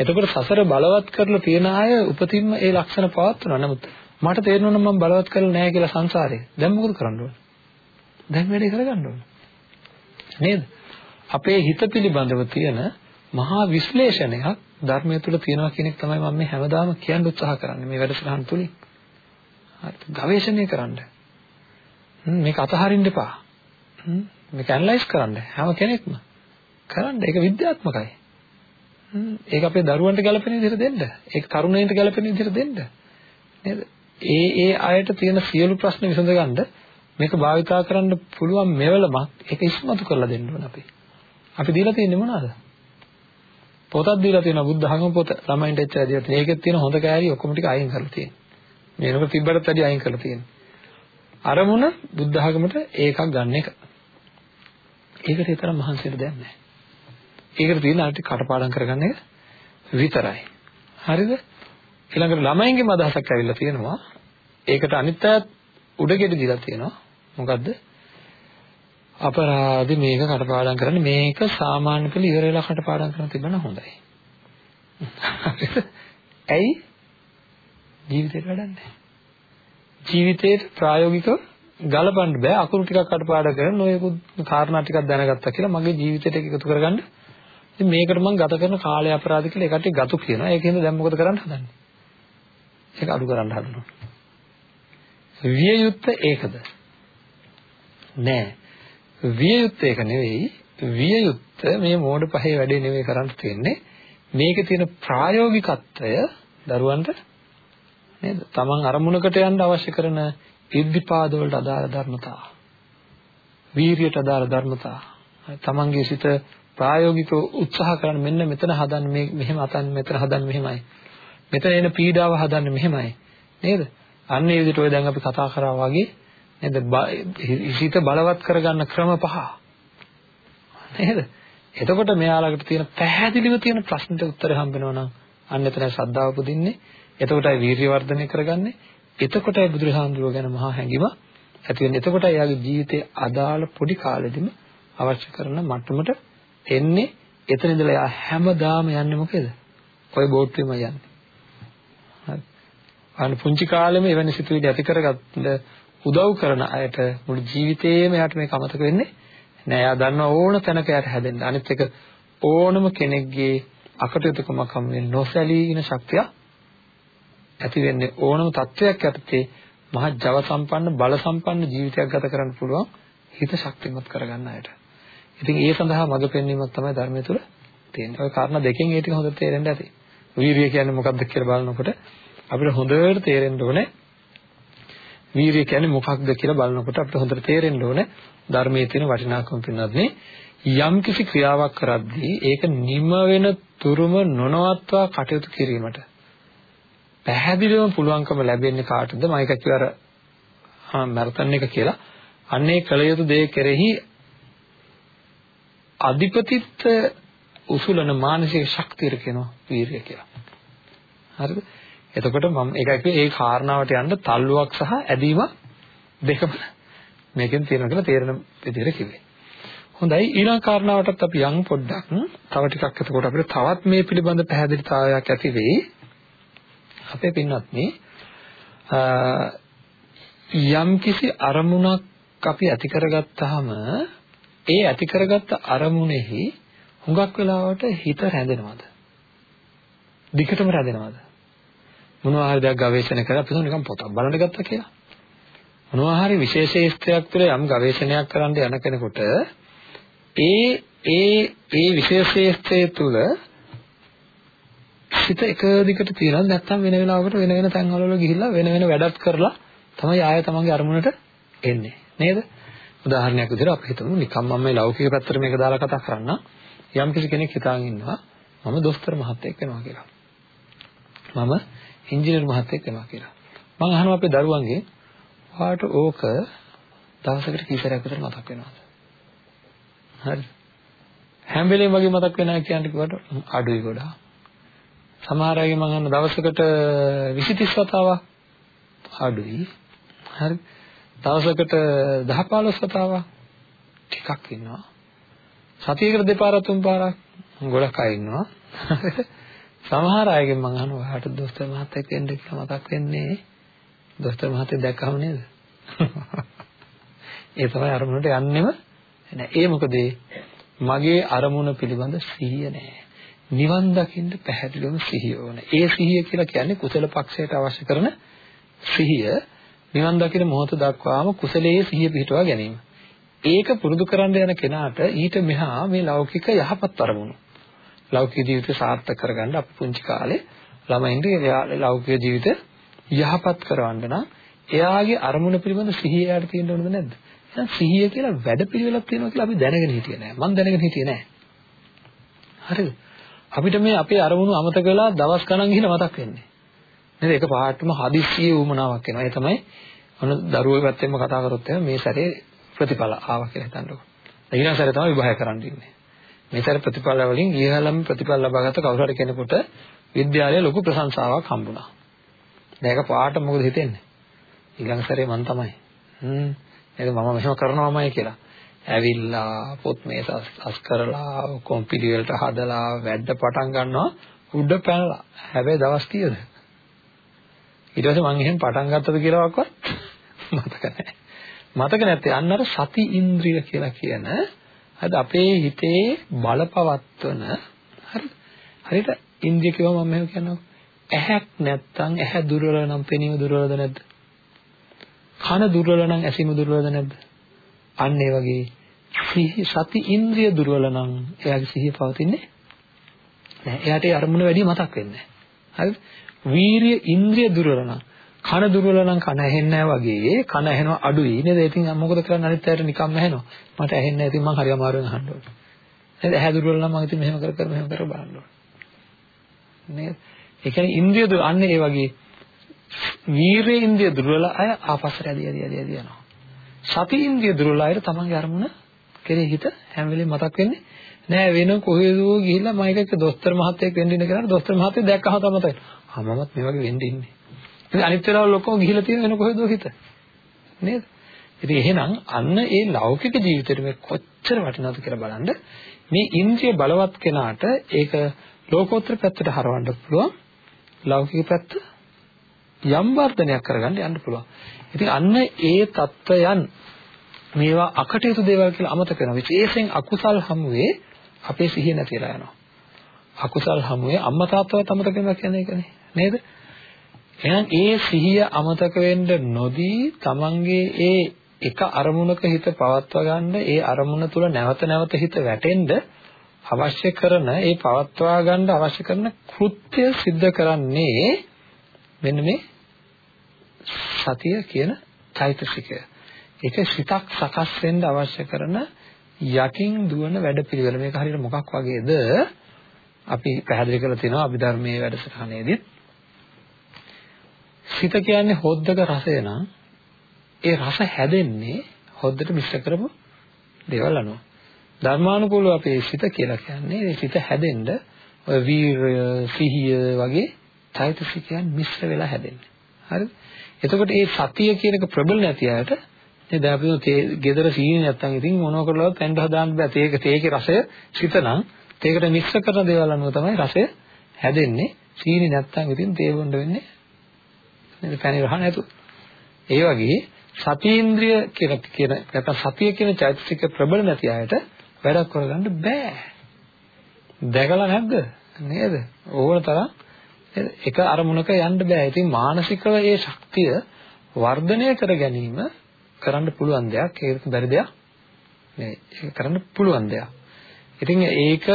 එතකොට සසර බලවත් කරලා තියෙන අය උපතින්ම ඒ ලක්ෂණ පවත්වනවා. නමුත් මට තේරෙනවා නම් මම බලවත් කරලා නැහැ කියලා සංසාරේ. දැන් මොකද කරන්න ඕන? දැන් වැඩේ කරගන්න ඕන. නේද? අපේ හිත පිළිබඳව තියෙන මහා විශ්ලේෂණයක් ධර්මය තුළ තියෙනවා කියන එක තමයි මම මේ හැමදාම කියන්න උත්සාහ කරන්නේ මේ වැඩසටහන් තුලින්. හරිද? ගවේෂණය කරන්න. මේක අතහරින්න එපා. මේක ඇනලයිස් කරන්න හැම කෙනෙක්ම. කරන්න ඒක විද්‍යාත්මකයි. ඒක අපේ දරුවන්ට ගැලපෙන විදිහට දෙන්න. ඒක තරුණයින්ට ගැලපෙන විදිහට දෙන්න. නේද? ඒ ඒ අයට තියෙන සියලු ප්‍රශ්න විසඳගන්න මේක භාවිතා කරන්න පුළුවන් මෙවලමක් ඒක ඉස්මතු කරලා දෙන්න ඕන අපි. අපි දීලා තියෙන්නේ මොනවද? පොතක් දීලා තියෙනවා බුද්ධ ධර්ම පොත ළමයින්ට එච්චර දීලා තියෙනවා. ඒකෙත් තියෙන හොඳ කෑලි ඔක්කොම ටික අයින් කරලා තියෙනවා. මේනක තිබ්බටත් වැඩි අයින් කරලා තියෙනවා. අරමුණ බුද්ධ ධර්මයට ඒකක් ගන්න එක. ඒකට විතර මහන්සියට දෙයක් නැහැ. ඒකට තියෙන අර ටික කටපාඩම් කරගන්න එක විතරයි. හරිද? ඊළඟට ළමයින්ගේම අදහසක් ඇවිල්ලා තියෙනවා. ඒකට අනිත් අයත් උඩගෙඩි දීලා තියෙනවා. මොකද්ද? අපරාධි මේක කටපාඩම් කරන්න මේක සාමාන්‍ය පෙළ ඉවර වෙලා කටපාඩම් කරන්න තිබ්බනම් හොඳයි. ඇයි? ජීවිතේට වැඩක් නැහැ. ජීවිතේට ප්‍රායෝගිකව ගලපන්න බෑ අකුරු ටිකක් කටපාඩම් කරන නොයෙකුත් කාරණා ටිකක් දැනගත්තා කියලා මගේ ජීවිතේට එකතු කරගන්න. ඉතින් මේකට මම ගත කරන කාලය අපරාධ කියලා ඒකට ගතු කියනවා. ඒකෙන්ද දැන් මොකද කරන්න හදන්නේ? ඒක අඩු කරන්න හදනවා. විය යුත්තේ ඒකද? නෑ. විය යුත්තේ ඒක නෙවෙයි. විය යුත්තේ මේ මෝඩ පහේ වැඩේ නෙවෙයි කරන්න තියෙන්නේ. මේකේ තියෙන ප්‍රායෝගිකත්වය දරුවන්ට නේද? Taman අරමුණකට යන්න අවශ්‍ය කරන ඉද්ධිපාද වලට අදාළ ධර්මතා. වීරියට අදාළ ධර්මතා. Tamanගේ සිත ප්‍රායෝගිකව උත්සාහ කරන මෙන්න මෙතන හදන්න මේ මෙහෙම අතන් මෙතන හදන්න මෙහෙමයි. මෙතන එන පීඩාව හදන්න මෙහෙමයි. නේද? අන්න ඒ විදිහට ඔය දැන් අපි කතා කරා වගේ නේද? හිත බලවත් කරගන්න ක්‍රම පහ. නේද? එතකොට මෙයාලකට තියෙන පැහැදිලිව තියෙන ප්‍රශ්නට උත්තර හම්බ වෙනවා නම් අන්න එතනයි ශ්‍රද්ධාව උපදින්නේ. එතකොටයි වීර්ය වර්ධනය කරගන්නේ. එතකොටයි බුදුරහාමුදුරුවෝ ගැන මහා හැඟීම ඇති වෙන්නේ. එතකොටයි යාගේ ජීවිතයේ අදාළ පොඩි කාලෙදිම අවශ්‍ය කරන මට්ටමට එන්නේ. එතන ඉඳලා යා හැමදාම යන්නේ මොකේද? ওই බෝට්ටුවෙම යන්නේ. හරි. අන්න පුංචි කාලෙම එවැනි සිතුවිලි ඇති කරගන්න උදව් කරන අයට මුළු ජීවිතේම යාට මේක අමතක වෙන්නේ නෑ. යා දන්නවා ඕන තැනක යාට හැදෙන්න. අනිත් එක ඕනම කෙනෙක්ගේ අකටයුතුකමක් හම් වෙන්නේ නොසැලී ඉන ශක්තිය ඇති වෙන්නේ ඕනම තත්වයක් යටතේ මහ ජව සම්පන්න බල සම්පන්න ජීවිතයක් ගත කරන්න පුළුවන් හිත ශක්තිමත් කරගන්න අයට. ඉතින් ඒ සඳහා මඟ පෙන්වීමක් තමයි ධර්මයේ තුල තියෙන්නේ. ওই කාරණා දෙකෙන් ඒ ටික හොඳට තේරෙන්න ඇති. වීරිය කියන්නේ මොකක්ද කියලා බලනකොට අපිට හොඳට තේරෙන්න ඕනේ වීරිය කියන්නේ මොකක්ද කියලා බලනකොට අපිට හොඳට තේරෙන්න ඕනේ ධර්මයේ තියෙන වටිනාකම පින්නත් යම් කිසි ක්‍රියාවක් කරද්දී ඒක නිම වෙන තුරුම නොනවත්වා කටයුතු කිරීමට පැහැදිලිවම පුළුවන්කම ලැබෙන්නේ කාටද මම එක කිව්වර මැරතන් එක කියලා අන්නේ කළ යුතු දේ කෙරෙහි අධිපතිත්ව උසුලන මානසික ශක්තිය කියනවා වීරිය කියලා. හරිද? එතකොට මම ඒකයි ඒ කාරණාවට යන්න තල්ලුවක් සහ ඇදීමක් දෙකම මේකෙන් තියෙනවා කියලා තේරෙන විදිහට කිව්වේ. හොඳයි ඊළඟ කාරණාවටත් අපි යන් පොඩ්ඩක් තව ටිකක් එතකොට අපිට තවත් මේ පිළිබඳ පැහැදිලිතාවයක් ඇති වෙයි. අපේ පින්වත්නි යම් කිසි අරමුණක් අපි ඇති කරගත්තාම ඒ ඇති කරගත්ත අරමුණෙහි හුඟක් වෙලාවට හිත රැඳෙනවද? දිගටම රැඳෙනවද? මොනවා හරි දෙයක් ගවේෂණය කරලා අපි නිකන් පොතක් බලන්න ගත්තා කියලා. මොනවා හරි විශේෂේෂ්ත්‍රයක් තුළ යම් ගවේෂණයක් කරන්න යන කෙනෙකුට ඒ ඒ ඒ විශේෂේෂ්ත්‍රය තුළ සිත එක දිගට තියනවා නැත්නම් වෙන වෙලාවකට වෙන වෙන තැන්වල වල ගිහිල්ලා වෙන වෙන වැඩක් කරලා තමයි ආය තමන්ගේ අරමුණට එන්නේ නේද උදාහරණයක් විදිහට අපි හිතමු නිකම් මම මේ ලෞකික පැත්තට මේක දාලා කතා කරන්න. යම් කිසි කෙනෙක් හිතාගෙන ඉන්නවා මම දොස්තර මහත්තයෙක් වෙනවා කියලා. මම ඉංජිනේරු මහත්තයෙක් වෙනවා කියලා. මම අහනවා අපේ දරුවන්ගේ ඔයාට ඕක දවසකට කීතරයක් විතර මතක් වෙනවද? හරි. හැම වෙලේම වගේ මතක් වෙනවා කියන්නේ කිව්වට අඩුයි ගොඩාක්. සමහර අය මම අහන දවසකට 20 30 වතාවක්. අඩුයි. හරි. දවසකට 10 15 වතාවක් ටිකක් ඉන්නවා. සතියකට දෙපාරක් තුන් පාරක් ගොඩක් අය ඉන්නවා. සමහර අයගෙන් මම අහනවා ඔයාට දොස්තර මහත්තයෙක් වෙන්න කියලා මතක් වෙන්නේ දොස්තර මහත්තයෙක් දැක්කම නේද? ඒ තමයි අරමුණට යන්නෙම නෑ. ඒ මොකද මගේ අරමුණ පිළිබඳ සිහිය නෑ. නිවන් දකින්න පැහැදිලිවම සිහිය ඕන. ඒ සිහිය කියලා කියන්නේ කුසල පක්ෂයට අවශ්‍ය කරන සිහිය. නිවන් දකින මොහොත දක්වාම කුසලයේ සිහිය පිහිටවා ගැනීම. ඒක පුරුදු කරන්න යන කෙනාට ඊට මෙහා මේ ලෞකික යහපත් අරමුණු. ලෞකික ජීවිතය සාර්ථක කරගන්න අපි පුංචි කාලේ ළමයින්ට ලෞකික ජීවිතය යහපත් කරවන්න නම් එයාගේ අරමුණ පිළිබඳ සිහිය යාට තියෙන්න ඕනද නැද්ද? එහෙනම් සිහිය කියලා වැඩපිළිවෙලක් තියෙනවා කියලා අපි දැනගෙන හිටියේ නෑ. මම දැනගෙන හිටියේ නෑ. හරිද? අපිට මේ අපේ අරමුණු අමතක වෙලා දවස් ගණන් ගිහින් මතක් වෙන්නේ. නේද? ඒක පාටම හදිස්සියේ වුමනාවක් වෙනවා. ඒ තමයි ඔන්න දරුවෝ පැත්තෙන්ම කතා කරොත් මේ සැරේ ප්‍රතිඵල ආවා කියලා හිතන්නකො. ඊළඟ සැරේ තමයි විභාගය කරන්න ඉන්නේ. මේ සැරේ ප්‍රතිඵල වලින් ඉහළම ප්‍රතිඵල ලබාගත්ත කවුරු හරි කෙනෙකුට විද්‍යාලයේ ලොකු ප්‍රශංසාවක් හම්බුණා. දැන් ඒක පාට මොකද හිතෙන්නේ? ඊළඟ සැරේ මම තමයි. හ්ම්. ඒක මම මෙහෙම කරනවාමයි කියලා. ඇවිල්ලා පොත් මේස අස් කරලා ඔක්කොම පිළිවෙලට හදලා වැඩ පටන් ගන්නවා උඩ පැනලා. හැබැයි දවස් කීයද? ඊට පස්සේ මං එහෙම පටන් ගත්තද කියලාවත් මතක නැහැ. මතක නැත්තේ අන්න අර සති ඉන්ද්‍රිය කියලා කියන හරිද අපේ හිතේ බලපවත්වන හරි හරියට ඉන්ද්‍රිය කියවම මම මෙහෙම කියනවා ඇහක් නැත්තම් ඇහැ දුර්වල නම් පෙනීම දුර්වලද නැද්ද? කන දුර්වල නම් ඇසීම දුර්වලද නැද්ද? අන්න ඒ වගේ සිහි සති ඉන්ද්‍රිය දුර්වල නම් එයාගේ සිහිය පවතින්නේ නැහැ. එයාට ඒ අරමුණ වැඩි මතක් වෙන්නේ නැහැ. හරිද? වීරිය ඉන්ද්‍රිය දුර්වල නම් කන දුර්වල නම් කන ඇහෙන්නේ නැහැ වගේ කන ඇහෙනවා අඩුයි නේද? ඉතින් මොකද කරන්නේ අනිත් අයට නිකම්ම ඇහෙනවා. මට ඇහෙන්නේ නැහැ. ඉතින් මං හරි අමාරුවෙන් අහන්න ඕනේ. නේද? ඇහැ දුර්වල නම් මං ඉතින් මෙහෙම කර කර මෙහෙම කර බලන්න ඕනේ. නේද? ඒ කියන්නේ ඉන්ද්‍රිය දුර අන්න ඒ වගේ වීරිය ඉන්ද්‍රිය දුර්වල අය ආපස්සට ඇදී ඇදී ඇදී යනවා. සති ඉන්ද්‍රිය දුර්වල අයට තමන්ගේ අරමුණ කෙරේ හිත හැම වෙලෙම මතක් වෙන්නේ නෑ වෙන කොහෙදෝ ගිහිල්ලා මම එක දොස්තර මහත්තයෙක් වෙන්න ඉන්න කෙනාට දොස්තර මහත්තයෙක් දැක්කම තමයි මතක් ආ මමත් මේ වගේ වෙන්න ඉන්නේ. ඉතින් අනිත් වෙලාවල් ඔක්කොම ගිහිලා තියෙන වෙන කොහෙද හිත? නේද? ඉතින් එහෙනම් අන්න ඒ ලෞකික ජීවිතේ මේ කොච්චර වටිනවද කියලා බලන්න මේ ඉන්ද්‍රිය බලවත් කෙනාට ඒක ලෝකෝත්තර පැත්තට හරවන්න පුළුවන් ලෞකික පැත්ත යම් වර්ධනයක් කරගන්න යන්න පුළුවන්. ඉතින් අන්න ඒ தত্ত্বයන් මේවා අකටයුතු දේවල් කියලා අමතක කරනවා. විශේෂයෙන් අකුසල් හැමුවේ අපේ සිහිය නැතිලා යනවා. අකුසල් හැමුවේ අම්මා තාත්තව තමතක වෙනවා කියන්නේ ඒකනේ. නේද? එහෙනම් ඒ සිහිය අමතක වෙන්න නොදී තමන්ගේ ඒ එක අරමුණක හිත පවත්වා ගන්න ඒ අරමුණ තුල නැවත නැවත හිත වැටෙන්න අවශ්‍ය කරන ඒ පවත්වා ගන්න අවශ්‍ය කරන කෘත්‍ය સિદ્ધ කරන්නේ මෙන්න මේ සතිය කියන චෛතසිකය. ඒක සිතක් සකස් වෙන්න අවශ්‍ය කරන යටින් දුවන වැඩපිළිවෙල. මේක හරියට මොකක් වගේද? අපි පැහැදිලි කරලා තිනවා අභිධර්මයේ වැඩසටහනේදී. සිත කියන්නේ හොද්දක රසය නම් ඒ රස හැදෙන්නේ හොද්දට මිශ්‍ර කරපු දේවල් අනුව. ධර්මානුකූලව අපේ සිත කියලා කියන්නේ ඒ සිත හැදෙන්න ඔය වීරය, සිහිය වගේ චෛතසිකයන් මිශ්‍ර වෙලා හැදෙන්නේ. හරිද? එතකොට මේ සතිය කියන එක ප්‍රබල නැති අයට නේද අපි තේ ගෙදර සීනි නැත්තම් ඉතින් මොනව කරලවත් පැන්ඩ හදාන්න බෑ. තේක තේකේ රසය සිතනම් තේකට මිශ්‍ර කරන දේවල් අනුව තමයි රසය හැදෙන්නේ. සීනි නැත්තම් ඉතින් තේ බොන්න වෙන්නේ නේද? පැණි රහ නැතු. ඒ වගේ සතීන්ද්‍රිය කියන කියන නැත්නම් සතිය කියන චෛතසික ප්‍රබල නැති අයට වැඩක් කරගන්න බෑ. දැකලා නැද්ද? නේද? ඕන තරම් එක අරමුණක යන්න බෑ. ඉතින් මානසිකව ඒ ශක්තිය වර්ධනය කර ගැනීම කරන්න පුළුවන් දෙයක්. ඒක බැරි දෙයක් නේ. ඒක කරන්න පුළුවන් දෙයක්. ඉතින් ඒක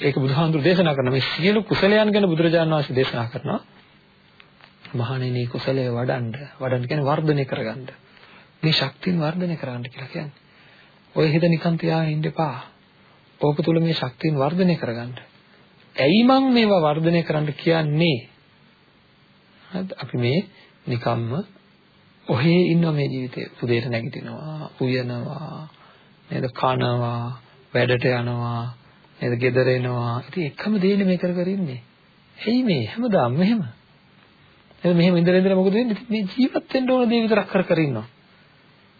ඒක බුදුහාමුදුරු දේශනා කරන මේ සියලු කුසලයන් ගැන බුදුරජාණන් වහන්සේ දේශනා කරනවා. මහණෙනි කුසලයේ වඩන්න වඩන්න කියන්නේ වර්ධනය කරගන්න. මේ ශක්තියන් වර්ධනය කරගන්න කියලා කියන්නේ. ඔය හිත නිකන් තියාගෙන ඉන්න එපා. ඕක තුල මේ ශක්තියන් වර්ධනය කරගන්න. ඇයි මං මේවා වර්ධනය කරන්න කියන්නේ? හරිද? අපි මේ නිකම්ම ඔහේ ඉන්න මේ ජීවිතේ උදේට නැගිටිනවා, උයනවා, නේද? කනවා, වැඩට යනවා, නේද? ගෙදර එනවා. ඉතින් එකම දේනේ මේ කර කර ඉන්නේ. ඇයි මේ හැමදාම මෙහෙම? එහෙනම් මෙහෙම ඉඳලා ඉඳලා මොකද වෙන්නේ? මේ ජීවත් වෙන්න ඕන දේ විතරක් කර කර ඉන්නවා.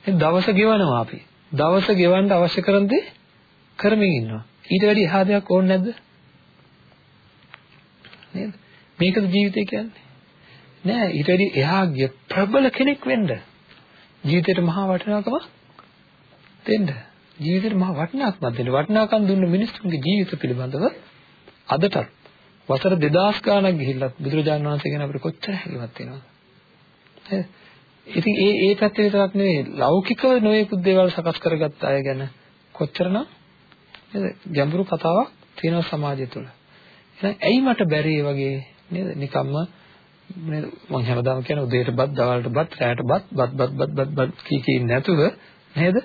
එහෙනම් දවස ගෙවනවා අපි. දවස ගෙවන්න අවශ්‍ය කරන දේ කරමින් ඉන්නවා. ඊට වැඩි එහා දෙයක් ඕනේ නැද්ද? නේද? මේකද ජීවිතය කියන්නේ. නෑ ඊට වැඩි එහා ගිය ප්‍රබල කෙනෙක් වෙන්න. ජීවිතේට මහා වටිනාකමක් දෙන්න. ජීවිතේට මහා වටිනාකමක් දෙන්න. වටිනාකම් දුන්න මිනිස්සුන්ගේ ජීවිත පිළිබඳව අදටත් වසර 2000 ගාණක් ගිහිල්ලා බුදුරජාණන් වහන්සේ ගැන අපිට කොච්චර හැඟීමක් තියෙනවද? නේද? ඉතින් ඒ ඒ පැත්තේ විතරක් නෙවෙයි ලෞකිකව නොයෙකුත් දේවල් සකස් කරගත්ත අය ගැන කොච්චරනම් නේද ගැඹුරු කතාවක් තියෙනවා සමාජය තුළ. එහෙනම් ඇයි මට බැරි වගේ නේද නිකම්ම නේද මම හැමදාම කියන උදේට බත් දවල්ට බත් රාට බත් බත් බත් බත් බත් බත් කී කී නැතුව නේද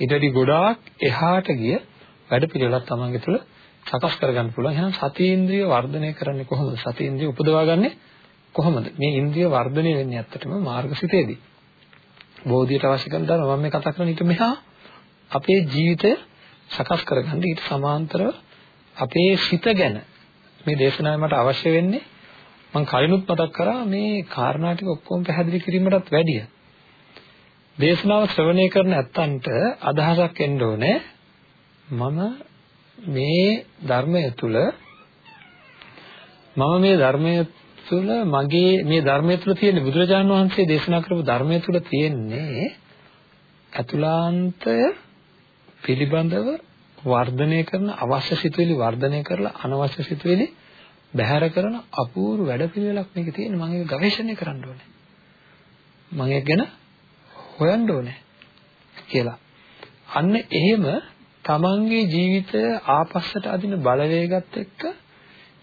ඊට වඩා ගොඩාක් එහාට ගිය වැඩ පිළිවෙලක් තමන්ගේ තුළ සකස් කරගන්න පුළුවන්. එහෙනම් සතිඉන්ද්‍රිය වර්ධනය කරන්නේ කොහොමද? සතිඉන්ද්‍රිය උපදවාගන්නේ කොහොමද? මේ ඉන්ද්‍රිය වර්ධනය වෙන්නේ ඇත්තටම මාර්ගසිතේදී. බෝධියට අවශ්‍ය කරන ධර්ම මම මේ කතා කරන ඊට මෙහා අපේ ජීවිතය සකස් කරගන්න ඊට සමාන්තරව අපේ සිත ගැන මේ දේශනාවේ මට අවශ්‍ය වෙන්නේ මම කලිනුත් මතක් කරා මේ කාරණා ටික ඔක්කොම පැහැදිලි කිරීමටත් වැඩිය දේශනාව ශ්‍රවණය කරන ඇත්තන්ට අදහසක් එන්න ඕනේ මම මේ ධර්මය තුල මම මේ ධර්මය තුල මගේ මේ ධර්මය තුල තියෙන බුදුරජාණන් වහන්සේ දේශනා කරපු ධර්මය තුල තියෙන්නේ අතුලාන්තය පිළිබඳව වර්ධනය කරන අවශ්‍ය සිතුවිලි වර්ධනය කරලා අනවශ්‍ය සිතුවිලි බැහැර කරන අපූර්ව වැඩපිළිවෙලක් මේකේ තියෙන. මම ඒක ගවේෂණය කරන්න ඕනේ. මම ඒක ගැන හොයන්න ඕනේ කියලා. අන්න එහෙම තමන්ගේ ජීවිතය ආපස්සට අදින බලවේගත් එක්ක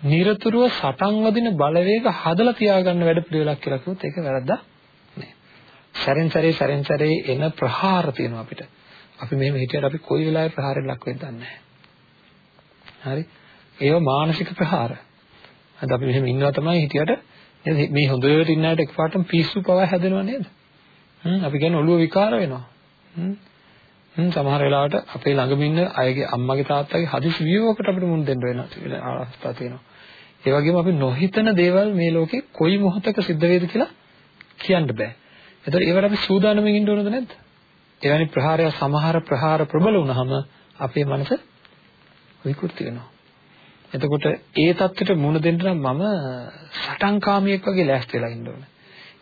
নিরතුරුව සටන් වදින බලවේග හදලා තියාගන්න වැඩපිළිවෙලක් කියලා කිව්වොත් ඒක වැරද්දක් නෑ. සැරෙන් සැරේ සැරෙන් සැරේ එන ප්‍රහාර තියෙනවා අපිට. අපි මෙහෙම හිටියට අපි කොයි වෙලාවෙ ප්‍රහාරයට ලක් වෙද්ද දන්නේ හරි? ඒව මානසික ප්‍රහාර. අද අපි මෙහෙම ඉන්නවා තමයි හිටියට නේද? මේ හොඳට ඉන්න අයට එකපාරටම පිස්සු පව හැදෙනව නේද? හ්ම් අපි කියන්නේ ඔළුව විකාර වෙනවා. හ්ම් හ්ම්. සමහර වෙලාවට අපේ ළඟම ඉන්න අයගේ අම්මගේ තාත්තගේ හදිසි වියෝවකට අපිට මුහුණ දෙන්න වෙන අවස්ථා තියෙනවා ඒ වගේම අපි නොහිතන දේවල් මේ ලෝකේ කොයි මොහොතක සිද්ධ වෙයිද කියලා කියන්න බෑ ඒතර ඒවට අපි සූදානම්ෙන් ඉන්න ඕනද නැද්ද එවැනි ප්‍රහාරය සමහර ප්‍රහාර ප්‍රබල වුණාම අපේ මනස විකෘති වෙනවා. එතකොට ඒ தත්ත්වයට මුහුණ දෙන්න නම් මම සටන්කාමියෙක් වගේ ලෑස්ති වෙලා ඉන්න ඕනේ.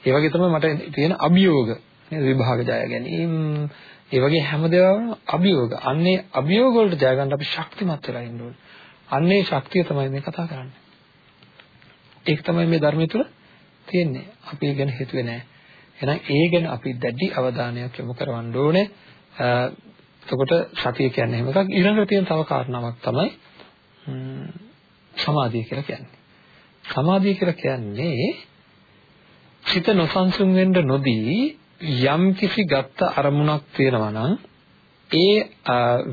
ඒ වගේ තමයි මට තියෙන අභියෝග නේද විභාග ජය ගැනීම ඒ වගේ හැම දේවල්ම අභියෝග. අන්නේ අභියෝග වලට ජය ගන්න අපි ශක්තිමත් වෙලා ඉන්න ඕනේ. අන්නේ ශක්තිය තමයි මේ කතා කරන්නේ. ඒක තමයි මේ ධර්මය තුල තියෙන්නේ. අපි ගැන හිතුවේ නෑ. එහෙනම් ඒ ගැන අපි දැඩි අවධානයක් යොමු කරවන්න ඕනේ. එතකොට සතිය කියන්නේ එහෙම එකක්. ඊළඟට තියෙන තව කාරණාවක් තමයි සමාධිය කියලා කියන්නේ. සමාධිය කියලා කියන්නේ සිත නොසන්සුන් වෙන්න නොදී යම් කිසි ගත්ත අරමුණක් තියෙනවා නම් ඒ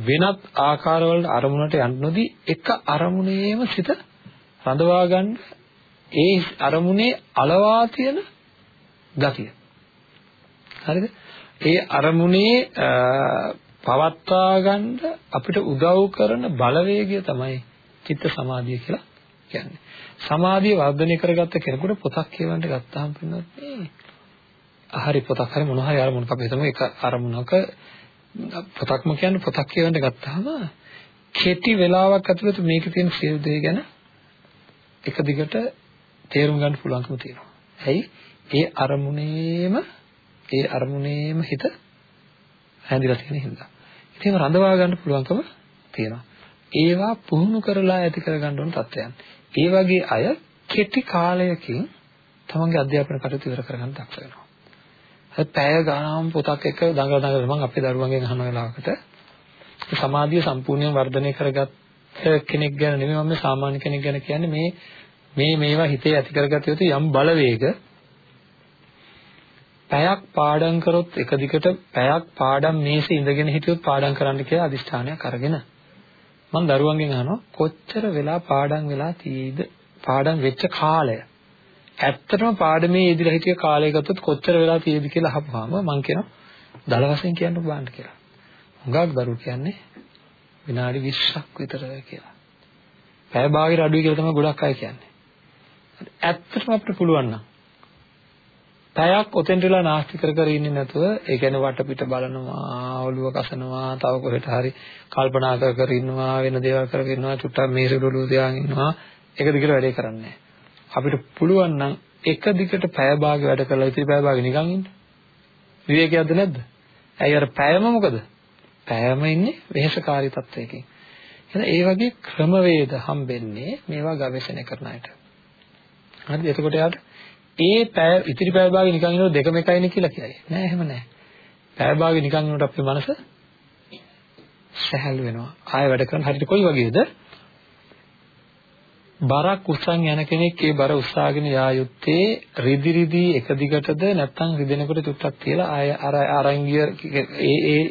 වෙනත් ආකාරවල අරමුණට යන්න නොදී එක අරමුණේම සිත රඳවා ගන්න ඒ අරමුණේ අලවා තියෙන ගතිය. හරිද? ඒ අරමුණේ පවත්වා ගන්න අපිට උදව් කරන බලවේගය තමයි චිත්ත සමාධිය කියලා කියන්නේ. සමාධිය වර්ධනය කරගත්ත කෙනෙකුට පොතක් කියවන්න ගත්තාම පින්නත් නේ. හරි පොතක් හරි මොන හරි අරමුණක් අපි හිතමු එක අරමුණක පොතක්ම කියන්නේ පොතක් කියවන්න ගත්තාම කෙටි වෙලාවක් ඇතුළත මේකේ තියෙන සියලු දේ ගැන එක දිගට තේරුම් ගන්න පුළුවන්කම තියෙනවා. ඇයි? ඒ අරමුණේම ඒ අරමුණේම හිත හැඳිලා තියෙන හින්දා. ඉතින් රඳවා ගන්න පුළුවන්කම තියෙනවා. ඒවා පුහුණු කරලා ඇති කරගන්න ඕන තත්ත්වයන්. ඒ වගේ අය කෙටි කාලයකින් තමන්ගේ අධ්‍යාපන කටයුතු ඉවර කරගන්න දක්ෂ වෙනවා. හරි පැය ගානක් පොතක් එක්ක දඟල දඟල මම අපේ දරුවන්ගෙන් අහන වෙලාවකට. සමාධිය සම්පූර්ණයෙන් වර්ධනය කරගත්ත කෙනෙක් ගැන නෙමෙයි මම සාමාන්‍ය කෙනෙක් ගැන කියන්නේ මේ මේ මේවා හිතේ ඇති කරගත යුතු යම් බලවේග. පැයක් පාඩම් කරොත් එක දිගට පැයක් පාඩම් මේසේ ඉඳගෙන හිටියොත් පාඩම් කරන්න කියලා අදිෂ්ඨානයක් අරගෙන. මම දරුවන්ගෙන් අහනවා කොච්චර වෙලා පාඩම් වෙලා තියෙයිද? පාඩම් වෙච්ච කාලය. ඇත්තටම පාඩමේ යෙදিলা හිටිය කාලය ගත්තොත් කොච්චර වෙලා තියෙයිද කියලා අහපුවාම මම කියනවා දල වශයෙන් කියන්න බලන්න කියලා. හුඟක් දරුවෝ කියන්නේ විනාඩි 20ක් විතර කියලා. පැය භාගයට අඩුයි කියලා තමයි ගොඩක් අය කියන්නේ. ඇත්තටම අපිට පුළුවන් නම් පැයක් ඔතෙන්ට වෙලා නාස්ති කර කර ඉන්නේ නැතුව ඒ කියන්නේ වටපිට බලනවා ඔළුව කසනවා තව කොහෙට හරි කල්පනා කර කර ඉන්නවා වෙන දේවල් කර කර ඉන්නවා චුට්ටක් මේසෙට ඔළුව තියාගෙන ඉන්නවා එක දිගට වැඩේ කරන්නේ අපිට පුළුවන් නම් එක දිගට පැය භාග වැඩ කරලා ඉතිරි පැය භාග නිකන් ඉන්න විවේකයක්ද නැද්ද ඇයි අර පැයම මොකද පැයම ඉන්නේ වෙහෙසකාරී තත්වයකින් එහෙනම් ඒ වගේ ක්‍රමවේද හම්බෙන්නේ මේවා ගවේෂණය කරන අයට හරිද එතකොට යාට ඒ පැය ඉතිරි පැය භාගෙ නිකන් ඉන්නකොට දෙකම එකයිනේ කියලා කියයි. නෑ එහෙම නෑ. පැය භාගෙ නිකන් ඉන්නකොට අපේ මනස සැහැල් වෙනවා. ආය වැඩ කරන හරියට කොයි වගේද? බරක් උස්සන් යන කෙනෙක් ඒ බර උස්සාගෙන යා යුත්තේ රිදි රිදි එක දිගටද නැත්නම් රිදෙනකොට චුට්ටක් තියලා ආය අර අරංගිය ඒ ඒ ඒ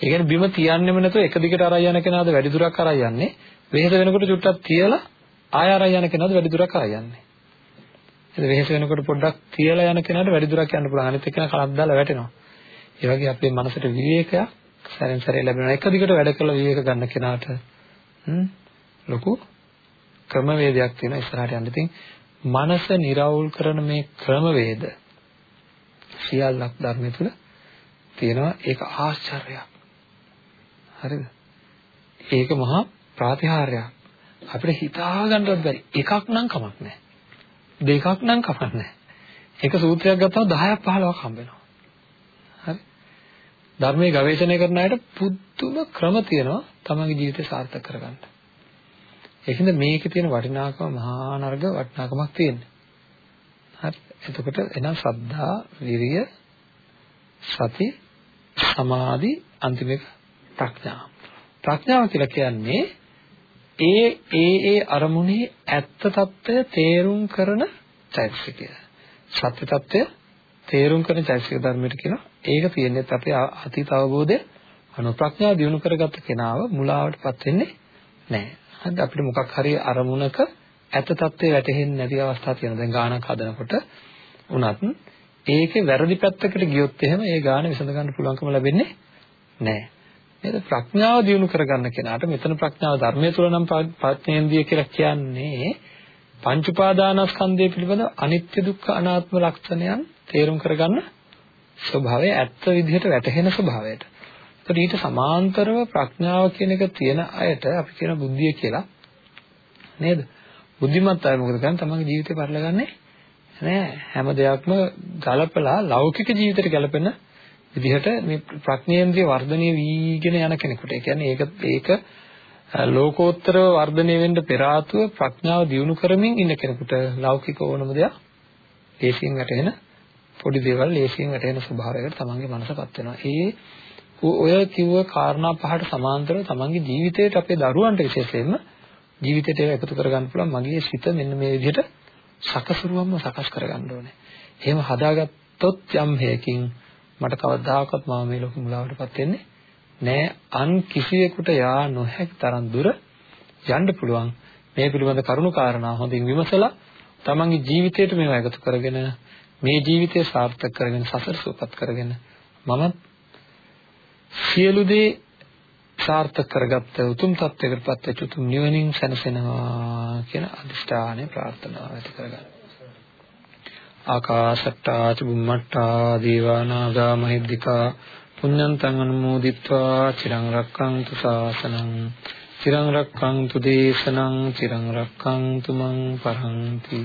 කියන්නේ බිම තියන්නෙම නැතුව එක දිගට අරයි යන කෙනාද වැඩි දුරක් අරයි යන්නේ වෙහෙස වෙනකොට චුට්ටක් තියලා ආය අරයි යන කෙනාද වැඩි දුරක් අරයි යන්නේ ඒක වෙහෙස වෙනකොට පොඩ්ඩක් තියලා යන කෙනාට වැඩි දුරක් යන්න පුළුවන්. අනිත් එක්කෙනා කලක් දාලා වැටෙනවා. ඒ වගේ අපේ මනසට විවේකයක් සැරෙන් සැරේ ලැබෙනවා. එක දිගට වැඩ කළ විවේක ගන්න කෙනාට ලොකු ක්‍රමවේදයක් තියෙනවා ඉස්සරහට යන්න. ඉතින් මනස निराවුල් කරන මේ ක්‍රමවේද සියල්ලක් ධර්මය තුල තියෙනවා. ඒක ආශ්චර්යයක්. හරිද? ඒක මහා ප්‍රාතිහාර්යයක්. අපිට හිතා ගන්නවත් බැරි. එකක් නම් කමක් නැහැ. දෙකක් නම් කපන්නේ එක සූත්‍රයක් ගත්තම 10ක් 15ක් හම්බ වෙනවා. හරි. ධර්මයේ ගවේෂණය කරන අයට පුදුම ක්‍රම තියෙනවා තමන්ගේ ජීවිතය සාර්ථක කරගන්න. ඒකෙන්ද මේකේ තියෙන වටිනාකම මහා නර්ග වටිනාකමක් තියෙනවා. හරි. එතකොට එහෙනම් ශ්‍රද්ධා, විරිය, සති, සමාධි අන්තිම එක ප්‍රඥාව. ප්‍රඥාව කියලා කියන්නේ ඒ ඒ ඒ අරමුණේ ඇත්ත తত্ত্বය තේරුම් කරන චෛතසිකය. සත්‍ය తত্ত্বය තේරුම් කරන චෛතසික ධර්මයට කියනවා. ඒක තියෙන්නේ අපේ අතීත අවබෝධය අනුප්‍රඥා දිනු කරගත්ත කෙනාව මුලාවටපත් වෙන්නේ නැහැ. හරිද අපිට මොකක් හරි අරමුණක ඇත తත්වේ වැටහෙන්නේ නැති අවස්ථා තියෙනවා. දැන් ගානක් හදනකොට උනත් ඒකේ වැරදි පැත්තකට ගියොත් එහෙම ඒ ගාන විසඳ ගන්න පුළුවන්කම ලැබෙන්නේ නැහැ. නේද? ප්‍රඥාව දියුණු කරගන්න කෙනාට මෙතන ප්‍රඥාව ධර්මයේ තුල නම් ප්‍රඥේන්ද්‍රිය කියලා කියන්නේ පංච උපාදානස්කන්ධය පිළිබඳ අනිත්‍ය දුක්ඛ අනාත්ම ලක්ෂණයන් තේරුම් කරගන්න ස්වභාවය ඇත්ත විදිහට වැටහෙන ස්වභාවයට. ඒකට ඊට සමාන්තරව ප්‍රඥාව කියන එක තියෙන අයට අපි කියන බුද්ධිය කියලා නේද? බුද්ධිමත් අය මොකද කරන්නේ? තමන්ගේ ජීවිතේ පරිලගන්නේ නෑ. හැම දෙයක්ම ගලපලා ලෞකික ජීවිතයට ගැලපෙන විදිහට මේ ප්‍රඥේන්ද්‍රිය වර්ධනය වීගෙන යන කෙනෙකුට. ඒ කියන්නේ ඒක ඒක ලෝකෝත්තරව වර්ධනය වෙන්න පෙර ආතුව ප්‍රඥාව දියුණු කරමින් ඉන්න කෙනෙකුට ලෞකික ඕනම දෙයක් ලේසියෙන් වැටෙන පොඩි දේවල් ලේසියෙන් වැටෙන ස්වභාවයකට තමන්ගේ මනසපත් වෙනවා. ඒ ඔය කිව්ව කාරණා පහට සමාන්තරව තමන්ගේ ජීවිතේට අපේ දරුවන්ට විශේෂයෙන්ම ජීවිතයට ඒක එකතු කරගන්න පුළුවන්. මගේ සිත මෙන්න මේ විදිහට සකසුරුවම්ම සකස් කරගන්න ඕනේ. එහෙම හදාගත්තොත් යම් හේකින් මට කවදාකවත් මම මේ ලෝකෙ මුලාවටපත් වෙන්නේ නෑ. අන් කිසිවෙකුට යා නොහැකි තරම් දුර යන්න පුළුවන්. මේ පිළිබඳ කරුණු කාරණා හොඳින් විමසලා තමන්ගේ ජීවිතයට මේවා එකතු කරගෙන මේ ජීවිතය සාර්ථක කරගෙන සසර සුවපත් කරගෙන මමත් සියලු දේ සාර්ථක කරගත්ත උතුම් තත්වයකට පත්වෙච්ච උතුම් නිවනින් සැනසෙනවා කියන අදිෂ්ඨානය ප්‍රාර්ථනාව ඇති කරගන්න. ආකාශට්ටා චුම්මට්ටා දේවා නාග මහිද්దికා පුඤ්ඤන්තං අනුමෝදිත්වා චිරං රක්ඛන්තු ශාසනං චිරං රක්ඛන්තු දේශනං චිරං රක්ඛන්තු මං පරන්ති